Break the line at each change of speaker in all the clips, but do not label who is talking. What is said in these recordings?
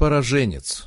Пораженец.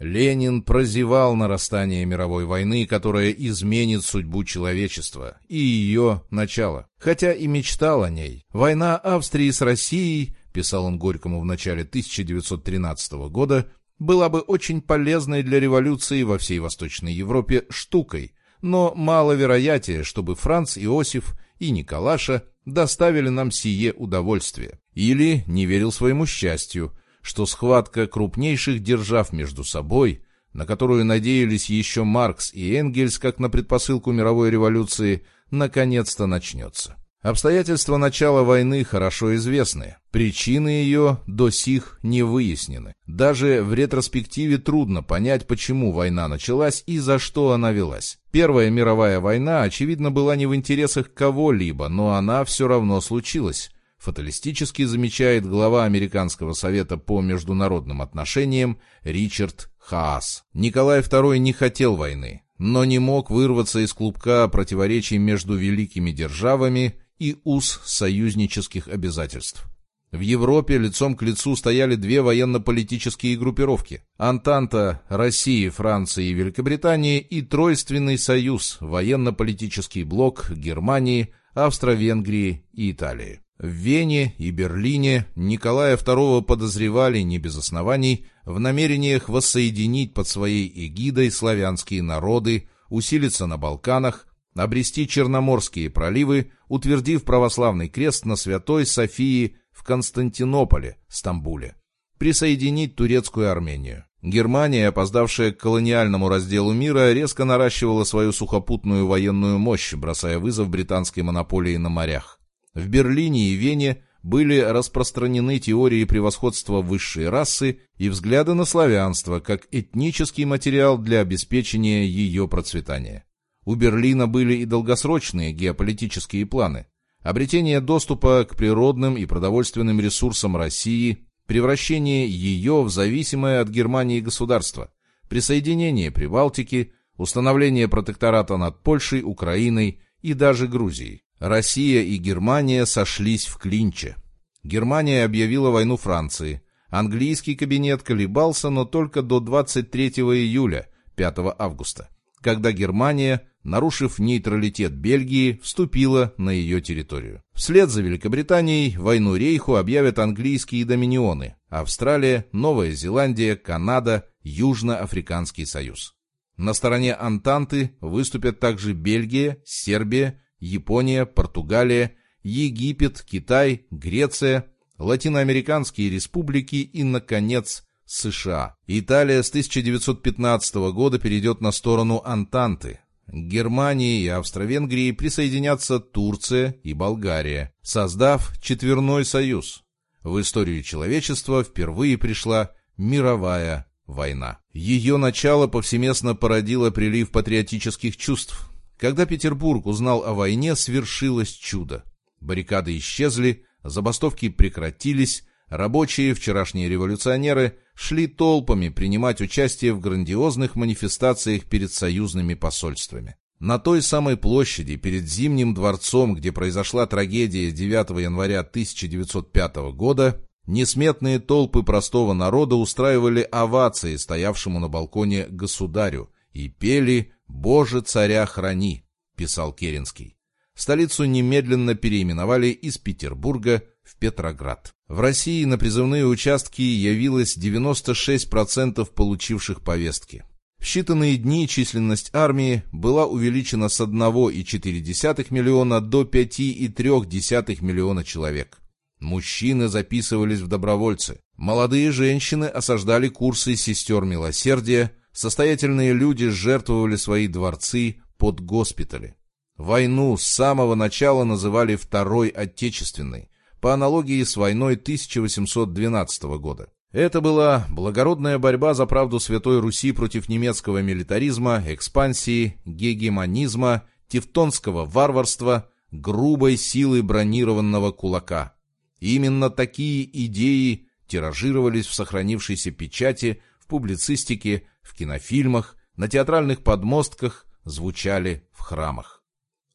Ленин прозевал нарастание мировой войны, которая изменит судьбу человечества и ее начало. Хотя и мечтал о ней. Война Австрии с Россией, писал он Горькому в начале 1913 года, была бы очень полезной для революции во всей Восточной Европе штукой, но маловероятнее, чтобы Франц Иосиф и Николаша доставили нам сие удовольствие. Или не верил своему счастью, что схватка крупнейших держав между собой, на которую надеялись еще Маркс и Энгельс как на предпосылку мировой революции, наконец-то начнется. Обстоятельства начала войны хорошо известны. Причины ее до сих не выяснены. Даже в ретроспективе трудно понять, почему война началась и за что она велась. Первая мировая война, очевидно, была не в интересах кого-либо, но она все равно случилась. Фаталистически замечает глава Американского совета по международным отношениям Ричард Хаас. Николай II не хотел войны, но не мог вырваться из клубка противоречий между великими державами и уз союзнических обязательств. В Европе лицом к лицу стояли две военно-политические группировки – Антанта России, Франции и Великобритании и Тройственный союз – военно-политический блок Германии, Австро-Венгрии и Италии. В Вене и Берлине Николая II подозревали не без оснований в намерениях воссоединить под своей эгидой славянские народы, усилиться на Балканах, обрести Черноморские проливы, утвердив православный крест на Святой Софии в Константинополе, Стамбуле, присоединить турецкую Армению. Германия, опоздавшая к колониальному разделу мира, резко наращивала свою сухопутную военную мощь, бросая вызов британской монополии на морях. В Берлине и Вене были распространены теории превосходства высшей расы и взгляды на славянство как этнический материал для обеспечения ее процветания. У Берлина были и долгосрочные геополитические планы. Обретение доступа к природным и продовольственным ресурсам России, превращение ее в зависимое от Германии государство, присоединение Прибалтики, установление протектората над Польшей, Украиной и даже Грузией. Россия и Германия сошлись в клинче. Германия объявила войну Франции. Английский кабинет колебался, но только до 23 июля, 5 августа, когда Германия нарушив нейтралитет Бельгии, вступила на ее территорию. Вслед за Великобританией войну Рейху объявят английские доминионы – Австралия, Новая Зеландия, Канада, Южно-Африканский союз. На стороне Антанты выступят также Бельгия, Сербия, Япония, Португалия, Египет, Китай, Греция, латиноамериканские республики и, наконец, США. Италия с 1915 года перейдет на сторону Антанты, к Германии и Австро-Венгрии присоединятся Турция и Болгария, создав четверной союз. В историю человечества впервые пришла мировая война. Ее начало повсеместно породило прилив патриотических чувств. Когда Петербург узнал о войне, свершилось чудо. Баррикады исчезли, забастовки прекратились, Рабочие, вчерашние революционеры, шли толпами принимать участие в грандиозных манифестациях перед союзными посольствами. На той самой площади, перед Зимним дворцом, где произошла трагедия 9 января 1905 года, несметные толпы простого народа устраивали овации стоявшему на балконе государю и пели «Боже, царя храни», писал Керенский. Столицу немедленно переименовали из Петербурга в Петроград. В России на призывные участки явилось 96% получивших повестки. В считанные дни численность армии была увеличена с 1,4 миллиона до 5,3 миллиона человек. Мужчины записывались в добровольцы. Молодые женщины осаждали курсы сестер милосердия, состоятельные люди жертвовали свои дворцы под госпитали. Войну с самого начала называли Второй Отечественной, по аналогии с войной 1812 года. Это была благородная борьба за правду Святой Руси против немецкого милитаризма, экспансии, гегемонизма, тевтонского варварства, грубой силы бронированного кулака. именно такие идеи тиражировались в сохранившейся печати, в публицистике, в кинофильмах, на театральных подмостках, звучали в храмах.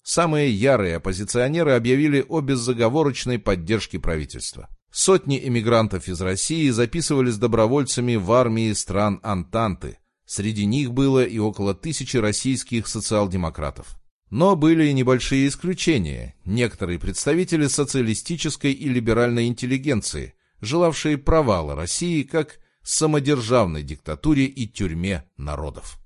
Самые ярые оппозиционеры объявили о беззаговорочной поддержке правительства. Сотни эмигрантов из России записывались добровольцами в армии стран Антанты. Среди них было и около тысячи российских социал-демократов. Но были и небольшие исключения. Некоторые представители социалистической и либеральной интеллигенции, желавшие провала России как самодержавной диктатуре и тюрьме народов.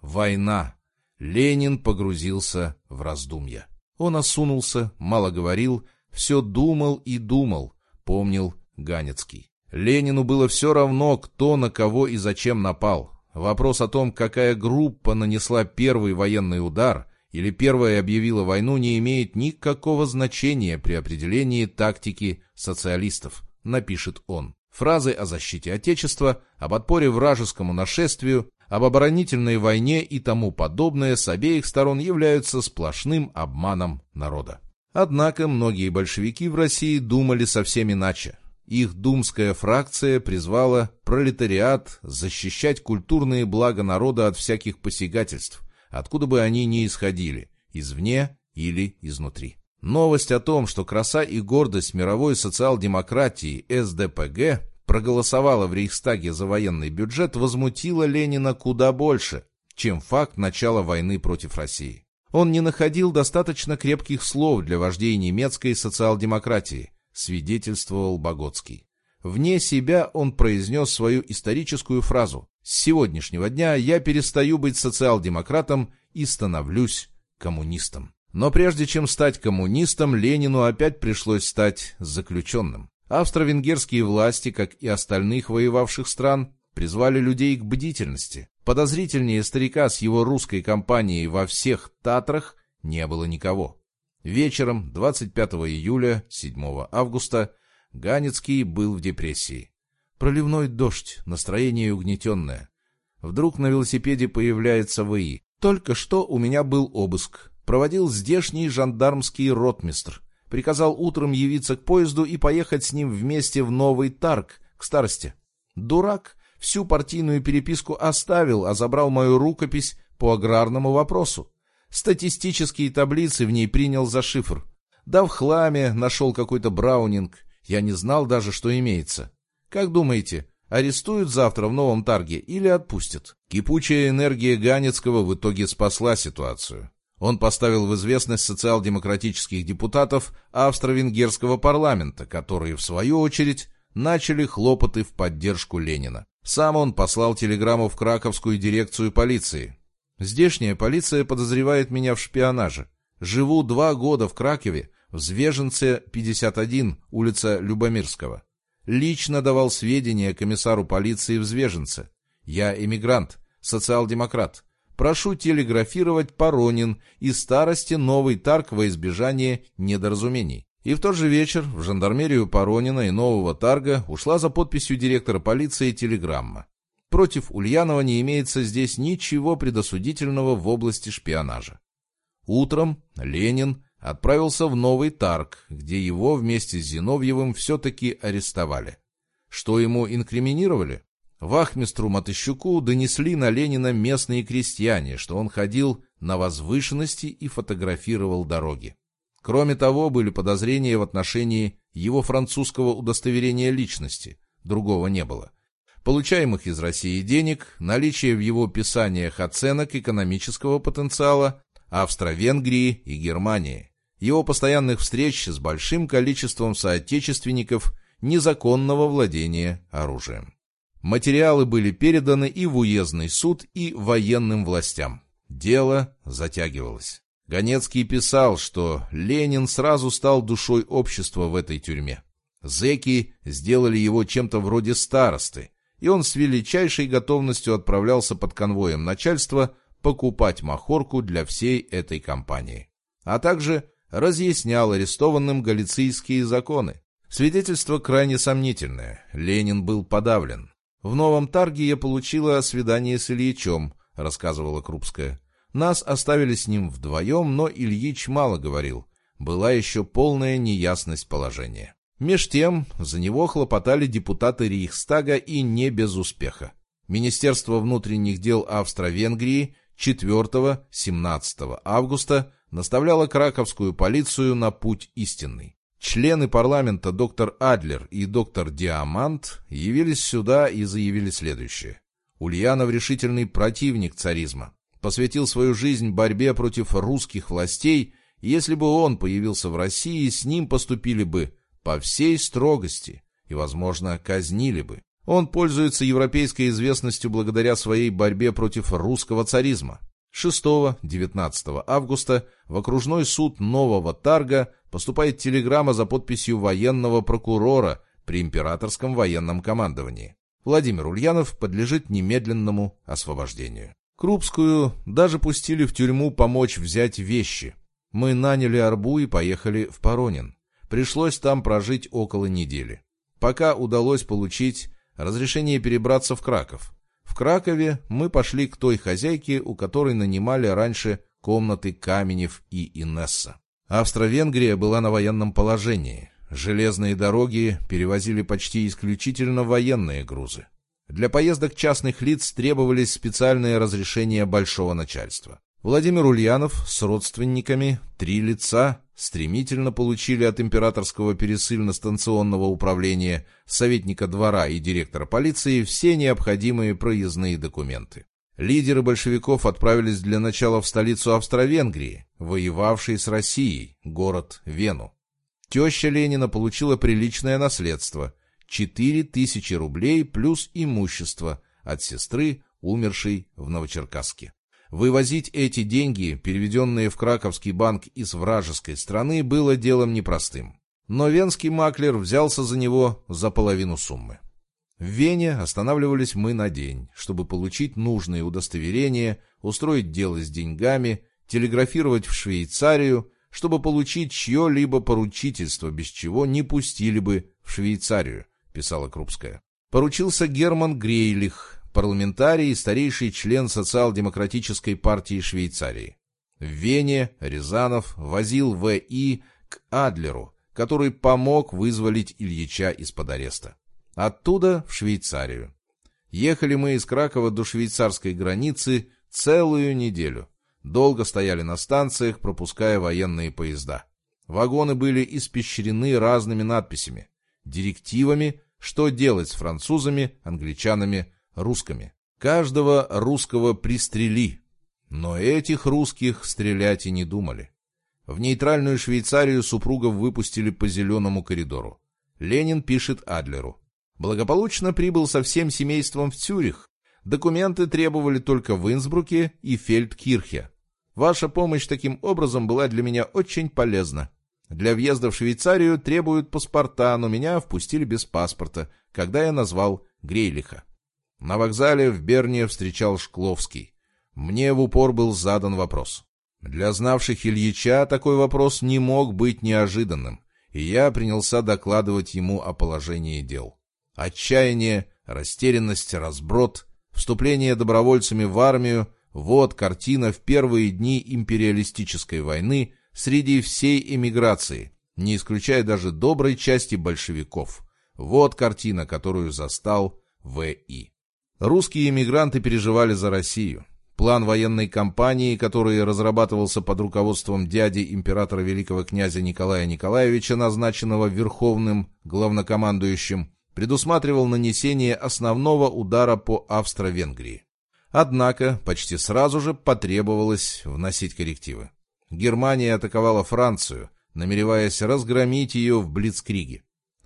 Война. Ленин погрузился в раздумья. Он осунулся, мало говорил, все думал и думал, помнил Ганецкий. Ленину было все равно, кто на кого и зачем напал. Вопрос о том, какая группа нанесла первый военный удар или первая объявила войну, не имеет никакого значения при определении тактики социалистов, напишет он. Фразы о защите Отечества, об отпоре вражескому нашествию, об оборонительной войне и тому подобное с обеих сторон являются сплошным обманом народа. Однако многие большевики в России думали совсем иначе. Их думская фракция призвала пролетариат защищать культурные блага народа от всяких посягательств, откуда бы они ни исходили, извне или изнутри. Новость о том, что краса и гордость мировой социал-демократии СДПГ проголосовала в Рейхстаге за военный бюджет, возмутила Ленина куда больше, чем факт начала войны против России. Он не находил достаточно крепких слов для вождей немецкой социал-демократии, свидетельствовал Богоцкий. Вне себя он произнес свою историческую фразу «С сегодняшнего дня я перестаю быть социал-демократом и становлюсь коммунистом». Но прежде чем стать коммунистом, Ленину опять пришлось стать заключенным. Австро-венгерские власти, как и остальных воевавших стран, призвали людей к бдительности. Подозрительнее старика с его русской компанией во всех Татрах не было никого. Вечером 25 июля, 7 августа Ганецкий был в депрессии. Проливной дождь, настроение угнетенное. Вдруг на велосипеде появляется ВИ. Только что у меня был обыск. Проводил здешний жандармский ротмистр. Приказал утром явиться к поезду и поехать с ним вместе в Новый Тарк, к старости. Дурак всю партийную переписку оставил, а забрал мою рукопись по аграрному вопросу. Статистические таблицы в ней принял за шифр. Да в хламе нашел какой-то браунинг. Я не знал даже, что имеется. Как думаете, арестуют завтра в новом тарге или отпустят? Кипучая энергия Ганецкого в итоге спасла ситуацию. Он поставил в известность социал-демократических депутатов австро-венгерского парламента, которые, в свою очередь, начали хлопоты в поддержку Ленина. Сам он послал телеграмму в Краковскую дирекцию полиции. «Здешняя полиция подозревает меня в шпионаже. Живу два года в Кракове, в Звеженце, 51, улица Любомирского. Лично давал сведения комиссару полиции в Звеженце. Я эмигрант, социал-демократ. Прошу телеграфировать Поронин и старости новый тарг во избежание недоразумений. И в тот же вечер в жандармерию Поронина и нового тарга ушла за подписью директора полиции телеграмма. Против Ульянова не имеется здесь ничего предосудительного в области шпионажа. Утром Ленин отправился в Новый Тарг, где его вместе с Зиновьевым все-таки арестовали. Что ему инкриминировали? Вахмистру Матыщуку донесли на Ленина местные крестьяне, что он ходил на возвышенности и фотографировал дороги. Кроме того, были подозрения в отношении его французского удостоверения личности, другого не было. Получаемых из России денег, наличие в его писаниях оценок экономического потенциала Австро-Венгрии и Германии, его постоянных встреч с большим количеством соотечественников незаконного владения оружием. Материалы были переданы и в уездный суд, и военным властям. Дело затягивалось. Ганецкий писал, что Ленин сразу стал душой общества в этой тюрьме. Зеки сделали его чем-то вроде старосты, и он с величайшей готовностью отправлялся под конвоем начальства покупать махорку для всей этой компании. А также разъяснял арестованным галицийские законы. Свидетельство крайне сомнительное. Ленин был подавлен. «В новом тарге я получила свидание с Ильичом», — рассказывала Крупская. «Нас оставили с ним вдвоем, но Ильич мало говорил. Была еще полная неясность положения». Меж тем, за него хлопотали депутаты Рейхстага и не без успеха. Министерство внутренних дел Австро-Венгрии 4-17 августа наставляло краковскую полицию на путь истинный. Члены парламента доктор Адлер и доктор Диамант явились сюда и заявили следующее. Ульянов решительный противник царизма. Посвятил свою жизнь борьбе против русских властей, и если бы он появился в России, с ним поступили бы по всей строгости и, возможно, казнили бы. Он пользуется европейской известностью благодаря своей борьбе против русского царизма. 6-19 августа в окружной суд Нового Тарга поступает телеграмма за подписью военного прокурора при императорском военном командовании. Владимир Ульянов подлежит немедленному освобождению. Крупскую даже пустили в тюрьму помочь взять вещи. Мы наняли арбу и поехали в Поронин. Пришлось там прожить около недели. Пока удалось получить разрешение перебраться в Краков. В Кракове мы пошли к той хозяйке, у которой нанимали раньше комнаты Каменев и Инесса. Австро-Венгрия была на военном положении. Железные дороги перевозили почти исключительно военные грузы. Для поездок частных лиц требовались специальные разрешения большого начальства. Владимир Ульянов с родственниками, три лица, стремительно получили от императорского пересыльно-станционного управления, советника двора и директора полиции все необходимые проездные документы. Лидеры большевиков отправились для начала в столицу Австро-Венгрии, воевавшей с Россией, город Вену. Теща Ленина получила приличное наследство – 4000 рублей плюс имущество от сестры, умершей в Новочеркасске. Вывозить эти деньги, переведенные в Краковский банк из вражеской страны, было делом непростым. Но венский маклер взялся за него за половину суммы. В Вене останавливались мы на день, чтобы получить нужные удостоверения, устроить дело с деньгами, телеграфировать в Швейцарию, чтобы получить чье-либо поручительство, без чего не пустили бы в Швейцарию, писала Крупская. Поручился Герман Грейлих, парламентарий и старейший член социал-демократической партии Швейцарии. В Вене Рязанов возил В.И. к Адлеру, который помог вызволить Ильича из-под ареста. Оттуда в Швейцарию. Ехали мы из Кракова до швейцарской границы целую неделю. Долго стояли на станциях, пропуская военные поезда. Вагоны были испещрены разными надписями, директивами, что делать с французами, англичанами, русскими. Каждого русского пристрели. Но этих русских стрелять и не думали. В нейтральную Швейцарию супругов выпустили по зеленому коридору. Ленин пишет Адлеру. Благополучно прибыл со всем семейством в Цюрих. Документы требовали только в Инсбруке и Фельдкирхе. Ваша помощь таким образом была для меня очень полезна. Для въезда в Швейцарию требуют паспорта, но меня впустили без паспорта, когда я назвал Грейлиха. На вокзале в Берне встречал Шкловский. Мне в упор был задан вопрос. Для знавших Ильича такой вопрос не мог быть неожиданным, и я принялся докладывать ему о положении дел. Отчаяние, растерянность, разброд, вступление добровольцами в армию – вот картина в первые дни империалистической войны среди всей эмиграции, не исключая даже доброй части большевиков. Вот картина, которую застал В.И. Русские эмигранты переживали за Россию. План военной кампании, который разрабатывался под руководством дяди императора великого князя Николая Николаевича, назначенного верховным главнокомандующим, предусматривал нанесение основного удара по Австро-Венгрии. Однако почти сразу же потребовалось вносить коррективы. Германия атаковала Францию, намереваясь разгромить ее в Блицкриге.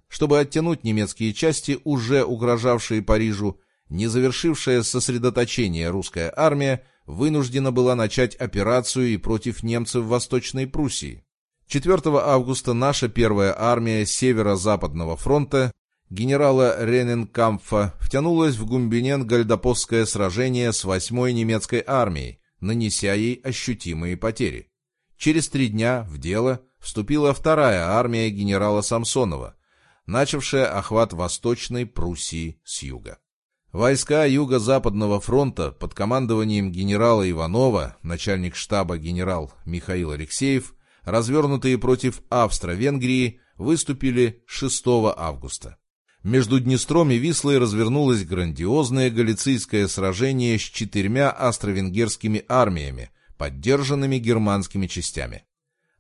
Чтобы оттянуть немецкие части, уже угрожавшие Парижу, не завершившая сосредоточение русская армия вынуждена была начать операцию и против немцев в Восточной Пруссии. 4 августа наша первая армия Северо-Западного фронта генерала Рененкампфа втянулась в Гумбинен-Гальдопосское сражение с 8-й немецкой армией, нанеся ей ощутимые потери. Через три дня в дело вступила вторая армия генерала Самсонова, начавшая охват Восточной Пруссии с юга. Войска Юго-Западного фронта под командованием генерала Иванова, начальник штаба генерал Михаил Алексеев, развернутые против Австро-Венгрии, выступили 6 августа. Между Днестром и Вислой развернулось грандиозное галицийское сражение с четырьмя австро-венгерскими армиями, поддержанными германскими частями.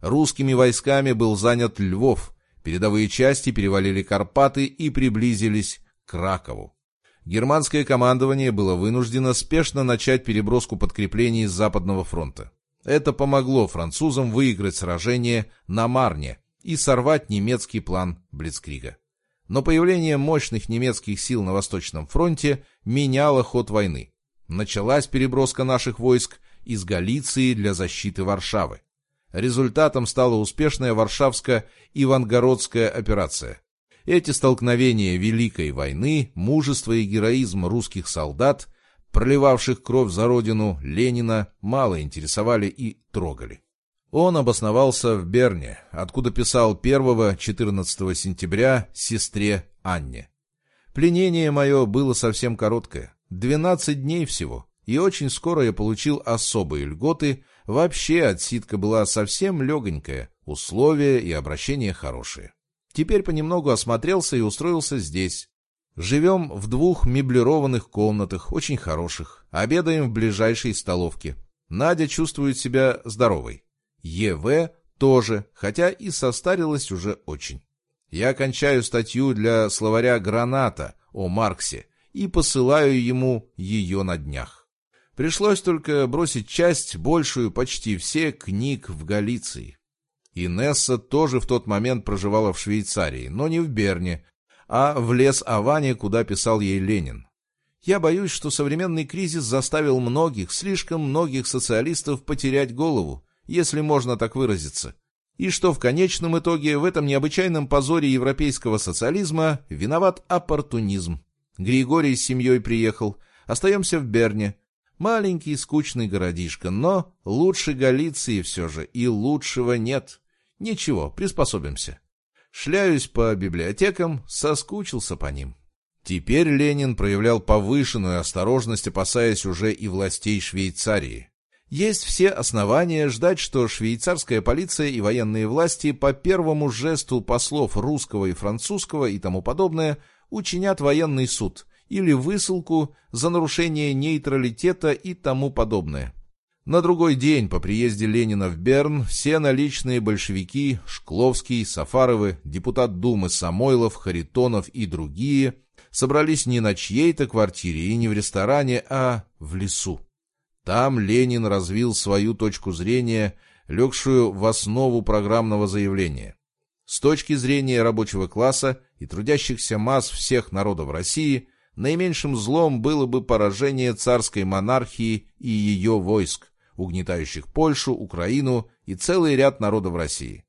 Русскими войсками был занят Львов, Передовые части перевалили Карпаты и приблизились к Кракову. Германское командование было вынуждено спешно начать переброску подкреплений с Западного фронта. Это помогло французам выиграть сражение на Марне и сорвать немецкий план Блицкрига. Но появление мощных немецких сил на Восточном фронте меняло ход войны. Началась переброска наших войск из Галиции для защиты Варшавы. Результатом стала успешная Варшавско-Ивангородская операция. Эти столкновения Великой войны, мужество и героизм русских солдат, проливавших кровь за родину Ленина, мало интересовали и трогали. Он обосновался в Берне, откуда писал 1-14 сентября сестре Анне. Пленение мое было совсем короткое, 12 дней всего, и очень скоро я получил особые льготы, вообще отсидка была совсем легонькая, условия и обращения хорошие. Теперь понемногу осмотрелся и устроился здесь. Живем в двух меблированных комнатах, очень хороших, обедаем в ближайшей столовке. Надя чувствует себя здоровой. ЕВ тоже, хотя и состарилась уже очень. Я кончаю статью для словаря «Граната» о Марксе и посылаю ему ее на днях. Пришлось только бросить часть, большую, почти все книг в Галиции. Инесса тоже в тот момент проживала в Швейцарии, но не в Берне, а в лес Аване, куда писал ей Ленин. Я боюсь, что современный кризис заставил многих, слишком многих социалистов потерять голову, если можно так выразиться. И что в конечном итоге в этом необычайном позоре европейского социализма виноват оппортунизм. Григорий с семьей приехал. Остаемся в Берне. Маленький скучный городишко, но лучше Галиции все же, и лучшего нет. Ничего, приспособимся. Шляюсь по библиотекам, соскучился по ним. Теперь Ленин проявлял повышенную осторожность, опасаясь уже и властей Швейцарии. Есть все основания ждать, что швейцарская полиция и военные власти по первому жесту послов русского и французского и тому подобное учинят военный суд или высылку за нарушение нейтралитета и тому подобное. На другой день по приезде Ленина в Берн все наличные большевики, Шкловский, Сафаровы, депутат Думы Самойлов, Харитонов и другие собрались не на чьей-то квартире и не в ресторане, а в лесу. Там Ленин развил свою точку зрения, легшую в основу программного заявления. С точки зрения рабочего класса и трудящихся масс всех народов России, наименьшим злом было бы поражение царской монархии и ее войск, угнетающих Польшу, Украину и целый ряд народов России.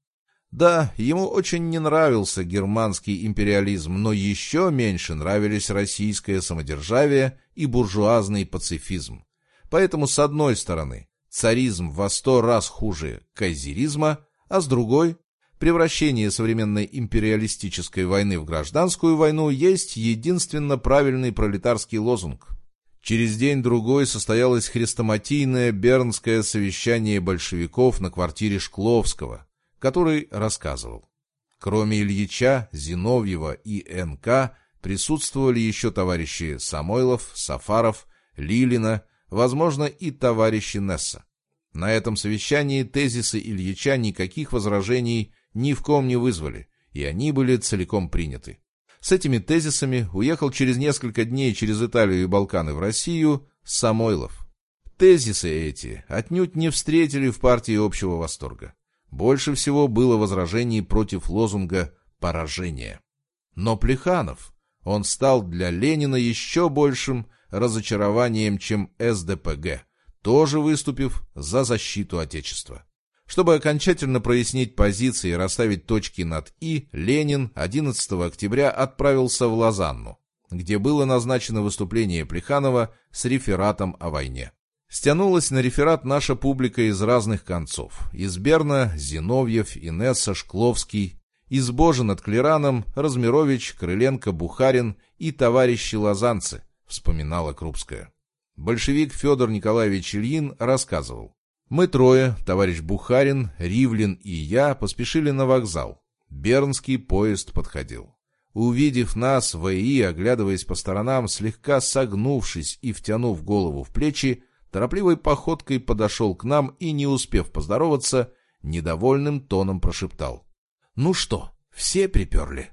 Да, ему очень не нравился германский империализм, но еще меньше нравились российское самодержавие и буржуазный пацифизм. Поэтому, с одной стороны, царизм во сто раз хуже кайзеризма, а с другой, превращение современной империалистической войны в гражданскую войну есть единственно правильный пролетарский лозунг. Через день-другой состоялось хрестоматийное бернское совещание большевиков на квартире Шкловского, который рассказывал. Кроме Ильича, Зиновьева и НК присутствовали еще товарищи Самойлов, Сафаров, Лилина, возможно, и товарищи Несса. На этом совещании тезисы Ильича никаких возражений ни в ком не вызвали, и они были целиком приняты. С этими тезисами уехал через несколько дней через Италию и Балканы в Россию Самойлов. Тезисы эти отнюдь не встретили в партии общего восторга. Больше всего было возражений против лозунга «поражение». Но Плеханов, он стал для Ленина еще большим разочарованием, чем СДПГ, тоже выступив за защиту Отечества. Чтобы окончательно прояснить позиции и расставить точки над «и», Ленин 11 октября отправился в Лозанну, где было назначено выступление Плеханова с рефератом о войне. Стянулась на реферат наша публика из разных концов. Из Берна Зиновьев, Инесса, Шкловский, из Божин от Клераном, Размирович, Крыленко, Бухарин и товарищи лозанцы – вспоминала Крупская. Большевик Федор Николаевич Ильин рассказывал. Мы трое, товарищ Бухарин, Ривлин и я, поспешили на вокзал. Бернский поезд подходил. Увидев нас, ВИ, оглядываясь по сторонам, слегка согнувшись и втянув голову в плечи, торопливой походкой подошел к нам и, не успев поздороваться, недовольным тоном прошептал. — Ну что, Все приперли.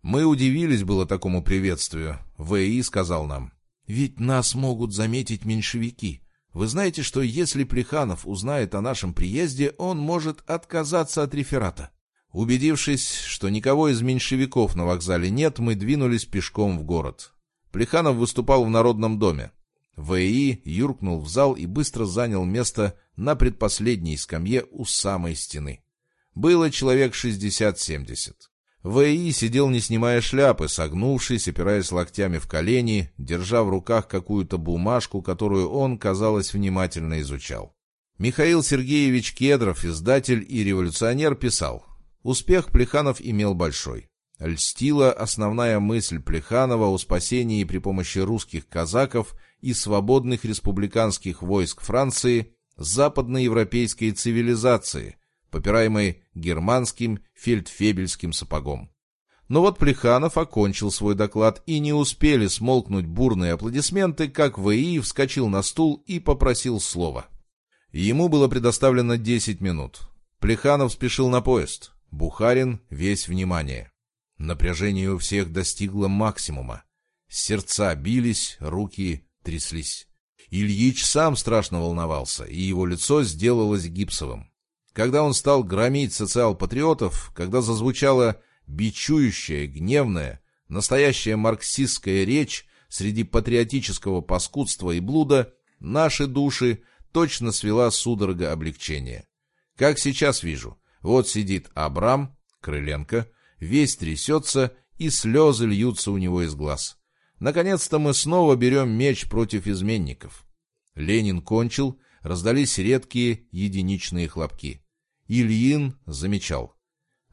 Мы удивились было такому приветствию. ВИ сказал нам, «Ведь нас могут заметить меньшевики. Вы знаете, что если Плеханов узнает о нашем приезде, он может отказаться от реферата». Убедившись, что никого из меньшевиков на вокзале нет, мы двинулись пешком в город. Плеханов выступал в Народном доме. ВИ юркнул в зал и быстро занял место на предпоследней скамье у самой стены. Было человек 60-70. ВИ сидел, не снимая шляпы, согнувшись, опираясь локтями в колени, держа в руках какую-то бумажку, которую он, казалось, внимательно изучал. Михаил Сергеевич Кедров, издатель и революционер, писал, «Успех Плеханов имел большой. Льстила основная мысль Плеханова о спасении при помощи русских казаков и свободных республиканских войск Франции западноевропейской цивилизации, попираемой германским фельдфебельским сапогом. Но вот Плеханов окончил свой доклад, и не успели смолкнуть бурные аплодисменты, как ВИИ вскочил на стул и попросил слова. Ему было предоставлено 10 минут. Плеханов спешил на поезд. Бухарин весь внимание. Напряжение у всех достигло максимума. Сердца бились, руки тряслись. Ильич сам страшно волновался, и его лицо сделалось гипсовым. Когда он стал громить социал-патриотов, когда зазвучала бичующая, гневная, настоящая марксистская речь среди патриотического паскудства и блуда, наши души точно свела судорога облегчения. Как сейчас вижу, вот сидит Абрам, Крыленко, весь трясется, и слезы льются у него из глаз. Наконец-то мы снова берем меч против изменников. Ленин кончил, раздались редкие единичные хлопки. Ильин замечал.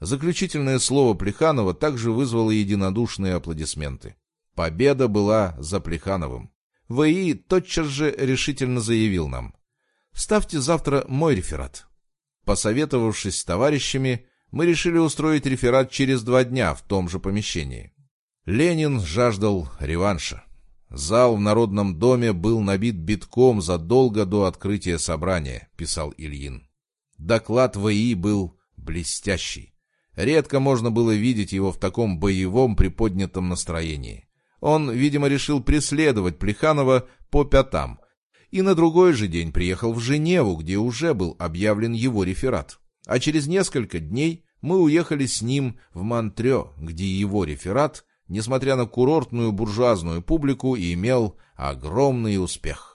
Заключительное слово Плеханова также вызвало единодушные аплодисменты. Победа была за Плехановым. ВИ тотчас же решительно заявил нам. «Ставьте завтра мой реферат». Посоветовавшись с товарищами, мы решили устроить реферат через два дня в том же помещении. Ленин жаждал реванша. Зал в Народном доме был набит битком задолго до открытия собрания, писал Ильин. Доклад ВИ был блестящий. Редко можно было видеть его в таком боевом приподнятом настроении. Он, видимо, решил преследовать Плеханова по пятам, и на другой же день приехал в Женеву, где уже был объявлен его реферат. А через несколько дней мы уехали с ним в Монтрё, где его реферат, несмотря на курортную буржуазную публику, имел огромный успех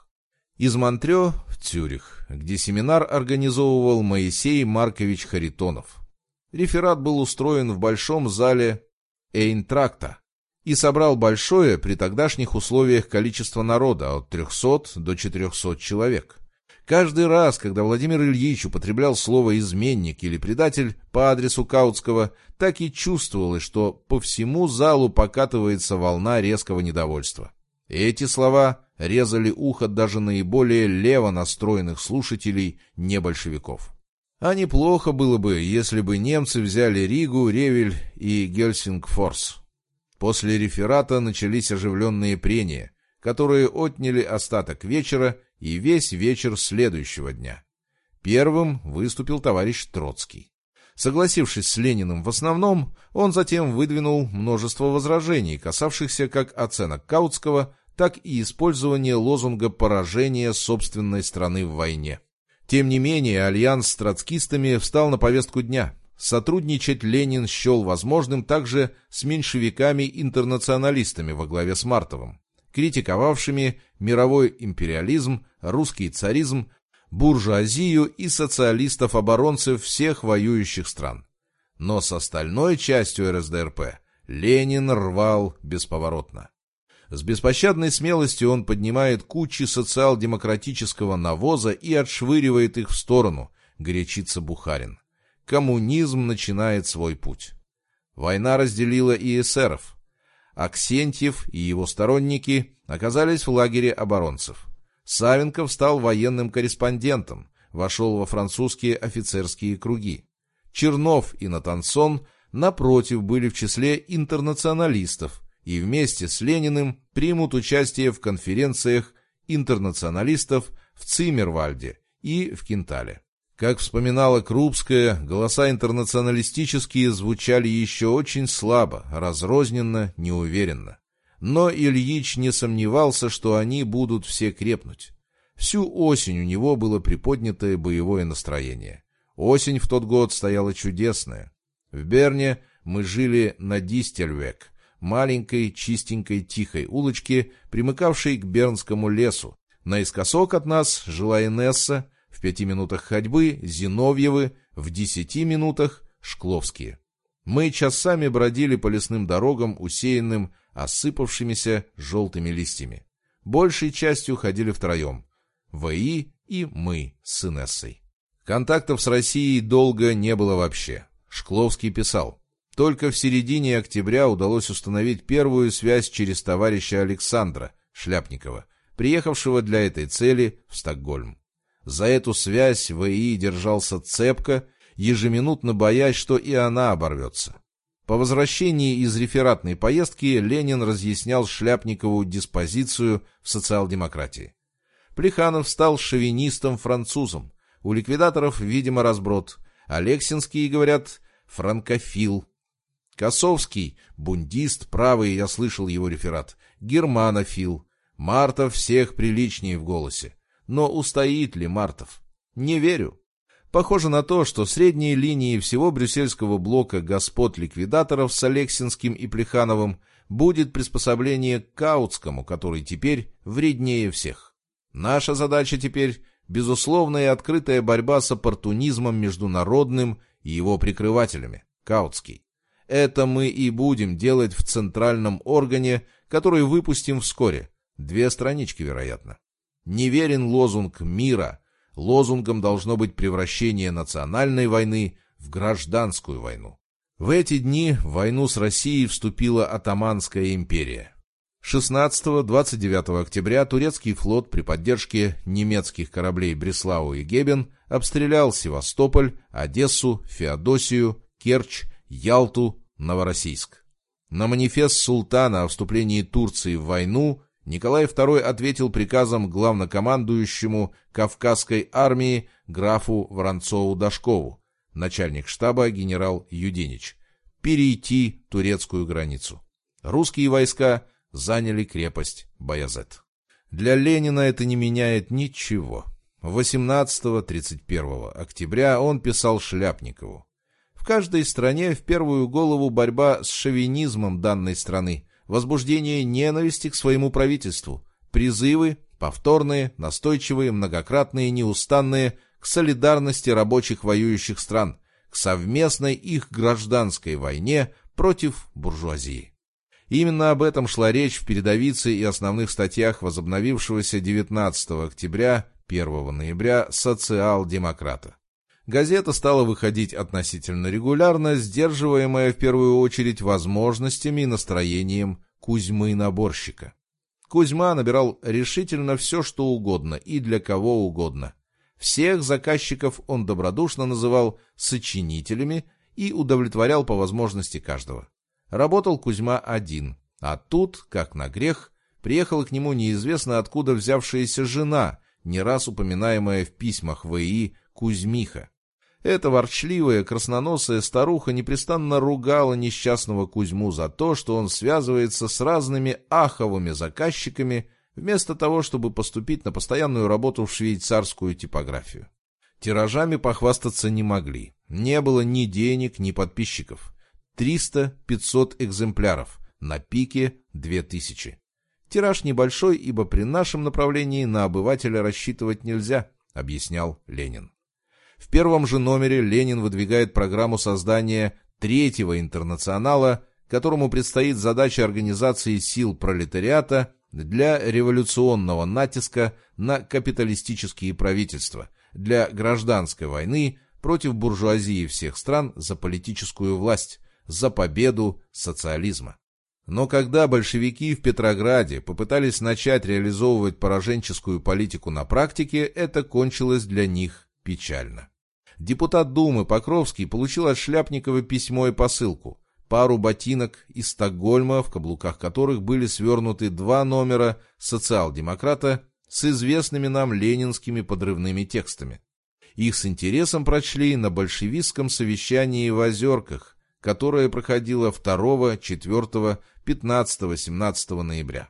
из Монтрё в Цюрих, где семинар организовывал Моисей Маркович Харитонов. Реферат был устроен в большом зале Эйнтракта и собрал большое при тогдашних условиях количество народа от 300 до 400 человек. Каждый раз, когда Владимир Ильич употреблял слово «изменник» или «предатель» по адресу Каутского, так и чувствовалось, что по всему залу покатывается волна резкого недовольства. Эти слова резали ухо даже наиболее лево настроенных слушателей небольшевиков. А неплохо было бы, если бы немцы взяли Ригу, Ревель и Гельсингфорс. После реферата начались оживленные прения, которые отняли остаток вечера и весь вечер следующего дня. Первым выступил товарищ Троцкий. Согласившись с Лениным в основном, он затем выдвинул множество возражений, касавшихся как оценок Каутского, так и использование лозунга поражения собственной страны в войне. Тем не менее, альянс с троцкистами встал на повестку дня. Сотрудничать Ленин счел возможным также с меньшевиками-интернационалистами во главе с Мартовым, критиковавшими мировой империализм, русский царизм, буржуазию и социалистов-оборонцев всех воюющих стран. Но с остальной частью РСДРП Ленин рвал бесповоротно. С беспощадной смелостью он поднимает кучи социал-демократического навоза и отшвыривает их в сторону, горячится Бухарин. Коммунизм начинает свой путь. Война разделила и эсеров. Аксентьев и его сторонники оказались в лагере оборонцев. Савенков стал военным корреспондентом, вошел во французские офицерские круги. Чернов и Натансон, напротив, были в числе интернационалистов, и вместе с Лениным примут участие в конференциях интернационалистов в Циммервальде и в Кентале. Как вспоминала Крупская, голоса интернационалистические звучали еще очень слабо, разрозненно, неуверенно. Но Ильич не сомневался, что они будут все крепнуть. Всю осень у него было приподнятое боевое настроение. Осень в тот год стояла чудесная. В Берне мы жили на Дистельвек, маленькой, чистенькой, тихой улочке, примыкавшей к Бернскому лесу. Наискосок от нас жила Инесса, в пяти минутах ходьбы — Зиновьевы, в десяти минутах — Шкловские. Мы часами бродили по лесным дорогам, усеянным осыпавшимися желтыми листьями. Большей частью ходили втроем. ВИ и мы с Инессой. Контактов с Россией долго не было вообще. Шкловский писал. Только в середине октября удалось установить первую связь через товарища Александра Шляпникова, приехавшего для этой цели в Стокгольм. За эту связь ВИ держался цепко, ежеминутно боясь, что и она оборвется. По возвращении из рефератной поездки Ленин разъяснял Шляпникову диспозицию в социал-демократии. Плеханов стал шовинистом-французом. У ликвидаторов, видимо, разброд. Алексинский, говорят, франкофил. Косовский, бундист, правый, я слышал его реферат, германофил. Мартов всех приличнее в голосе. Но устоит ли Мартов? Не верю. Похоже на то, что средние линии всего брюссельского блока господ-ликвидаторов с Алексинским и Плехановым будет приспособление к Каутскому, который теперь вреднее всех. Наша задача теперь – безусловная и открытая борьба с оппортунизмом международным и его прикрывателями – Каутский. Это мы и будем делать в центральном органе, который выпустим вскоре. Две странички, вероятно. Неверен лозунг мира. Лозунгом должно быть превращение национальной войны в гражданскую войну. В эти дни в войну с Россией вступила Атаманская империя. 16-29 октября турецкий флот при поддержке немецких кораблей Бреслау и Гебен обстрелял Севастополь, Одессу, Феодосию, Керчь, Ялту, Новороссийск. На манифест султана о вступлении Турции в войну Николай II ответил приказом главнокомандующему Кавказской армии графу Воронцову-Дашкову, начальник штаба генерал Юдинич, перейти турецкую границу. Русские войска заняли крепость Баязет. Для Ленина это не меняет ничего. 18-31 октября он писал Шляпникову. В каждой стране в первую голову борьба с шовинизмом данной страны, возбуждение ненависти к своему правительству, призывы, повторные, настойчивые, многократные, неустанные, к солидарности рабочих воюющих стран, к совместной их гражданской войне против буржуазии. Именно об этом шла речь в передовице и основных статьях возобновившегося 19 октября 1 ноября «Социал-демократа». Газета стала выходить относительно регулярно, сдерживаемая в первую очередь возможностями и настроением Кузьмы-наборщика. Кузьма набирал решительно все, что угодно и для кого угодно. Всех заказчиков он добродушно называл «сочинителями» и удовлетворял по возможности каждого. Работал Кузьма один, а тут, как на грех, приехала к нему неизвестно откуда взявшаяся жена, не раз упоминаемая в письмах В.И. Кузьмиха. Эта ворчливая, красноносая старуха непрестанно ругала несчастного Кузьму за то, что он связывается с разными аховыми заказчиками, вместо того, чтобы поступить на постоянную работу в швейцарскую типографию. Тиражами похвастаться не могли. Не было ни денег, ни подписчиков. 300-500 экземпляров, на пике 2000. Тираж небольшой, ибо при нашем направлении на обывателя рассчитывать нельзя, объяснял Ленин. В первом же номере Ленин выдвигает программу создания третьего интернационала, которому предстоит задача организации сил пролетариата для революционного натиска на капиталистические правительства, для гражданской войны против буржуазии всех стран за политическую власть, за победу социализма. Но когда большевики в Петрограде попытались начать реализовывать пораженческую политику на практике, это кончилось для них печально. Депутат Думы Покровский получил от Шляпникова письмо и посылку, пару ботинок из Стокгольма, в каблуках которых были свернуты два номера «Социал-демократа» с известными нам ленинскими подрывными текстами. Их с интересом прочли на большевистском совещании в Озерках, которое проходило 2, 4, 15, 17 ноября.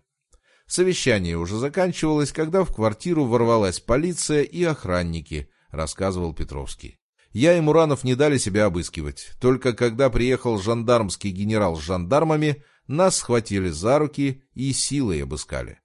Совещание уже заканчивалось, когда в квартиру ворвалась полиция и охранники, рассказывал Петровский. Я и Муранов не дали себя обыскивать. Только когда приехал жандармский генерал с жандармами, нас схватили за руки и силой обыскали.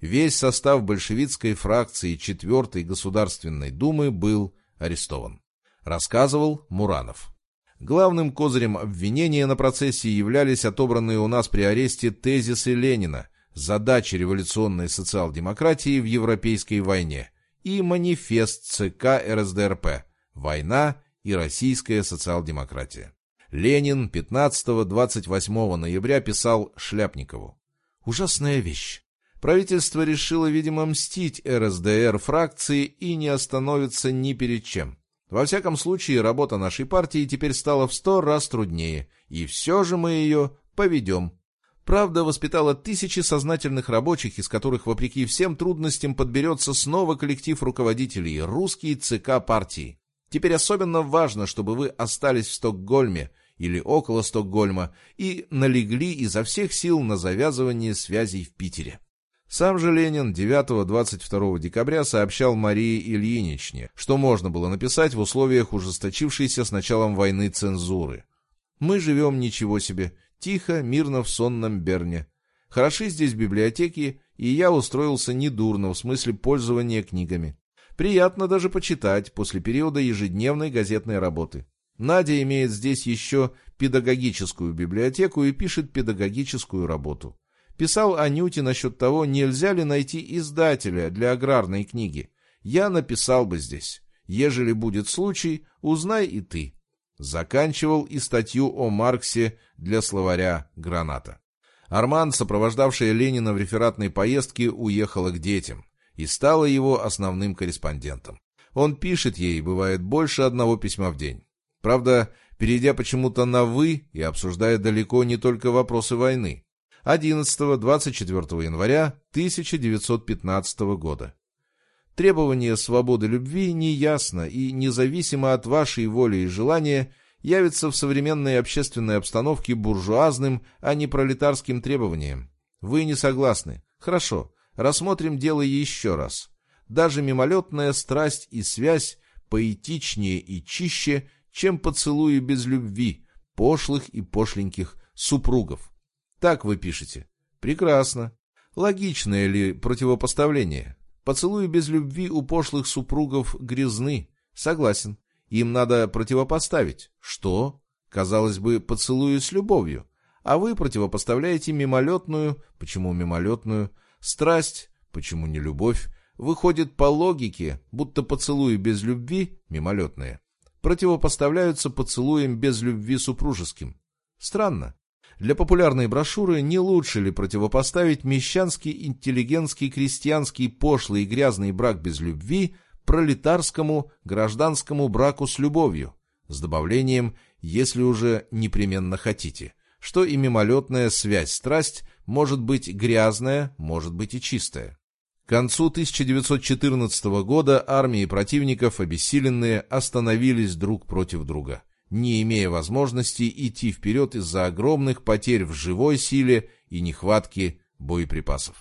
Весь состав большевистской фракции 4 Государственной Думы был арестован. Рассказывал Муранов. Главным козырем обвинения на процессе являлись отобранные у нас при аресте тезисы Ленина, задачи революционной социал-демократии в Европейской войне и манифест ЦК РСДРП «Война и российская социал-демократия». Ленин 15-28 ноября писал Шляпникову. «Ужасная вещь. Правительство решило, видимо, мстить РСДР фракции и не остановится ни перед чем. Во всяком случае, работа нашей партии теперь стала в сто раз труднее, и все же мы ее поведем. Правда воспитала тысячи сознательных рабочих, из которых, вопреки всем трудностям, подберется снова коллектив руководителей, русский ЦК партии. Теперь особенно важно, чтобы вы остались в Стокгольме или около Стокгольма и налегли изо всех сил на завязывание связей в Питере. Сам же Ленин 9-22 декабря сообщал Марии Ильиничне, что можно было написать в условиях ужесточившейся с началом войны цензуры. «Мы живем ничего себе, тихо, мирно в сонном Берне. Хороши здесь библиотеки, и я устроился недурно в смысле пользования книгами. Приятно даже почитать после периода ежедневной газетной работы. Надя имеет здесь еще педагогическую библиотеку и пишет педагогическую работу. Писал Анюте насчет того, нельзя ли найти издателя для аграрной книги. Я написал бы здесь. Ежели будет случай, узнай и ты. Заканчивал и статью о Марксе для словаря «Граната». Арман, сопровождавшая Ленина в рефератной поездке, уехала к детям и стала его основным корреспондентом. Он пишет ей, бывает, больше одного письма в день. Правда, перейдя почему-то на «вы» и обсуждая далеко не только вопросы войны. 11-24 января 1915 года. Требование свободы любви неясно и независимо от вашей воли и желания явится в современной общественной обстановке буржуазным, а не пролетарским требованием. Вы не согласны. Хорошо, рассмотрим дело еще раз. Даже мимолетная страсть и связь поэтичнее и чище, чем поцелуи без любви, пошлых и пошленьких супругов. Так вы пишете. Прекрасно. Логичное ли противопоставление? Поцелуи без любви у пошлых супругов грязны. Согласен. Им надо противопоставить. Что? Казалось бы, поцелуи с любовью. А вы противопоставляете мимолетную, почему мимолетную, страсть, почему не любовь, выходит по логике, будто поцелуи без любви, мимолетные, противопоставляются поцелуям без любви супружеским. Странно. Для популярной брошюры не лучше ли противопоставить мещанский, интеллигентский, крестьянский, пошлый и грязный брак без любви пролетарскому, гражданскому браку с любовью, с добавлением «если уже непременно хотите», что и мимолетная связь-страсть может быть грязная, может быть и чистая. К концу 1914 года армии противников, обессиленные, остановились друг против друга не имея возможности идти вперед из-за огромных потерь в живой силе и нехватки боеприпасов.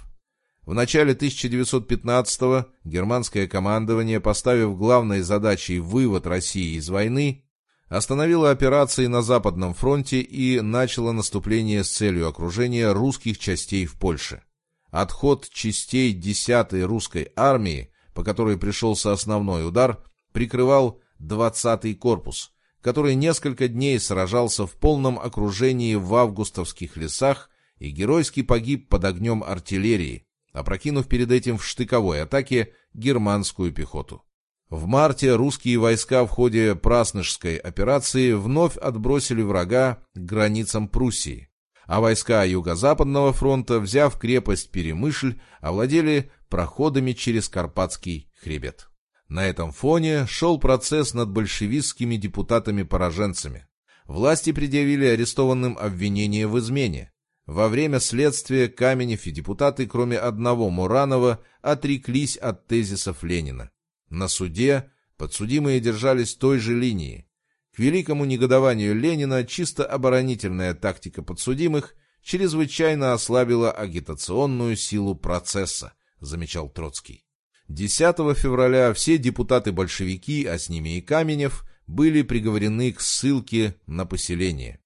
В начале 1915-го германское командование, поставив главной задачей вывод России из войны, остановило операции на Западном фронте и начало наступление с целью окружения русских частей в Польше. Отход частей 10-й русской армии, по которой пришелся основной удар, прикрывал 20-й корпус – который несколько дней сражался в полном окружении в августовских лесах и геройски погиб под огнем артиллерии, опрокинув перед этим в штыковой атаке германскую пехоту. В марте русские войска в ходе Праснышской операции вновь отбросили врага к границам Пруссии, а войска Юго-Западного фронта, взяв крепость Перемышль, овладели проходами через Карпатский хребет. На этом фоне шел процесс над большевистскими депутатами-пораженцами. Власти предъявили арестованным обвинение в измене. Во время следствия Каменев и депутаты, кроме одного Муранова, отреклись от тезисов Ленина. На суде Подсудимые держались той же линии. К великому негодованию Ленина чисто оборонительная тактика подсудимых чрезвычайно ослабила агитационную силу процесса, замечал Троцкий. 10 февраля все депутаты-большевики, а с ними и Каменев, были приговорены к ссылке на поселение.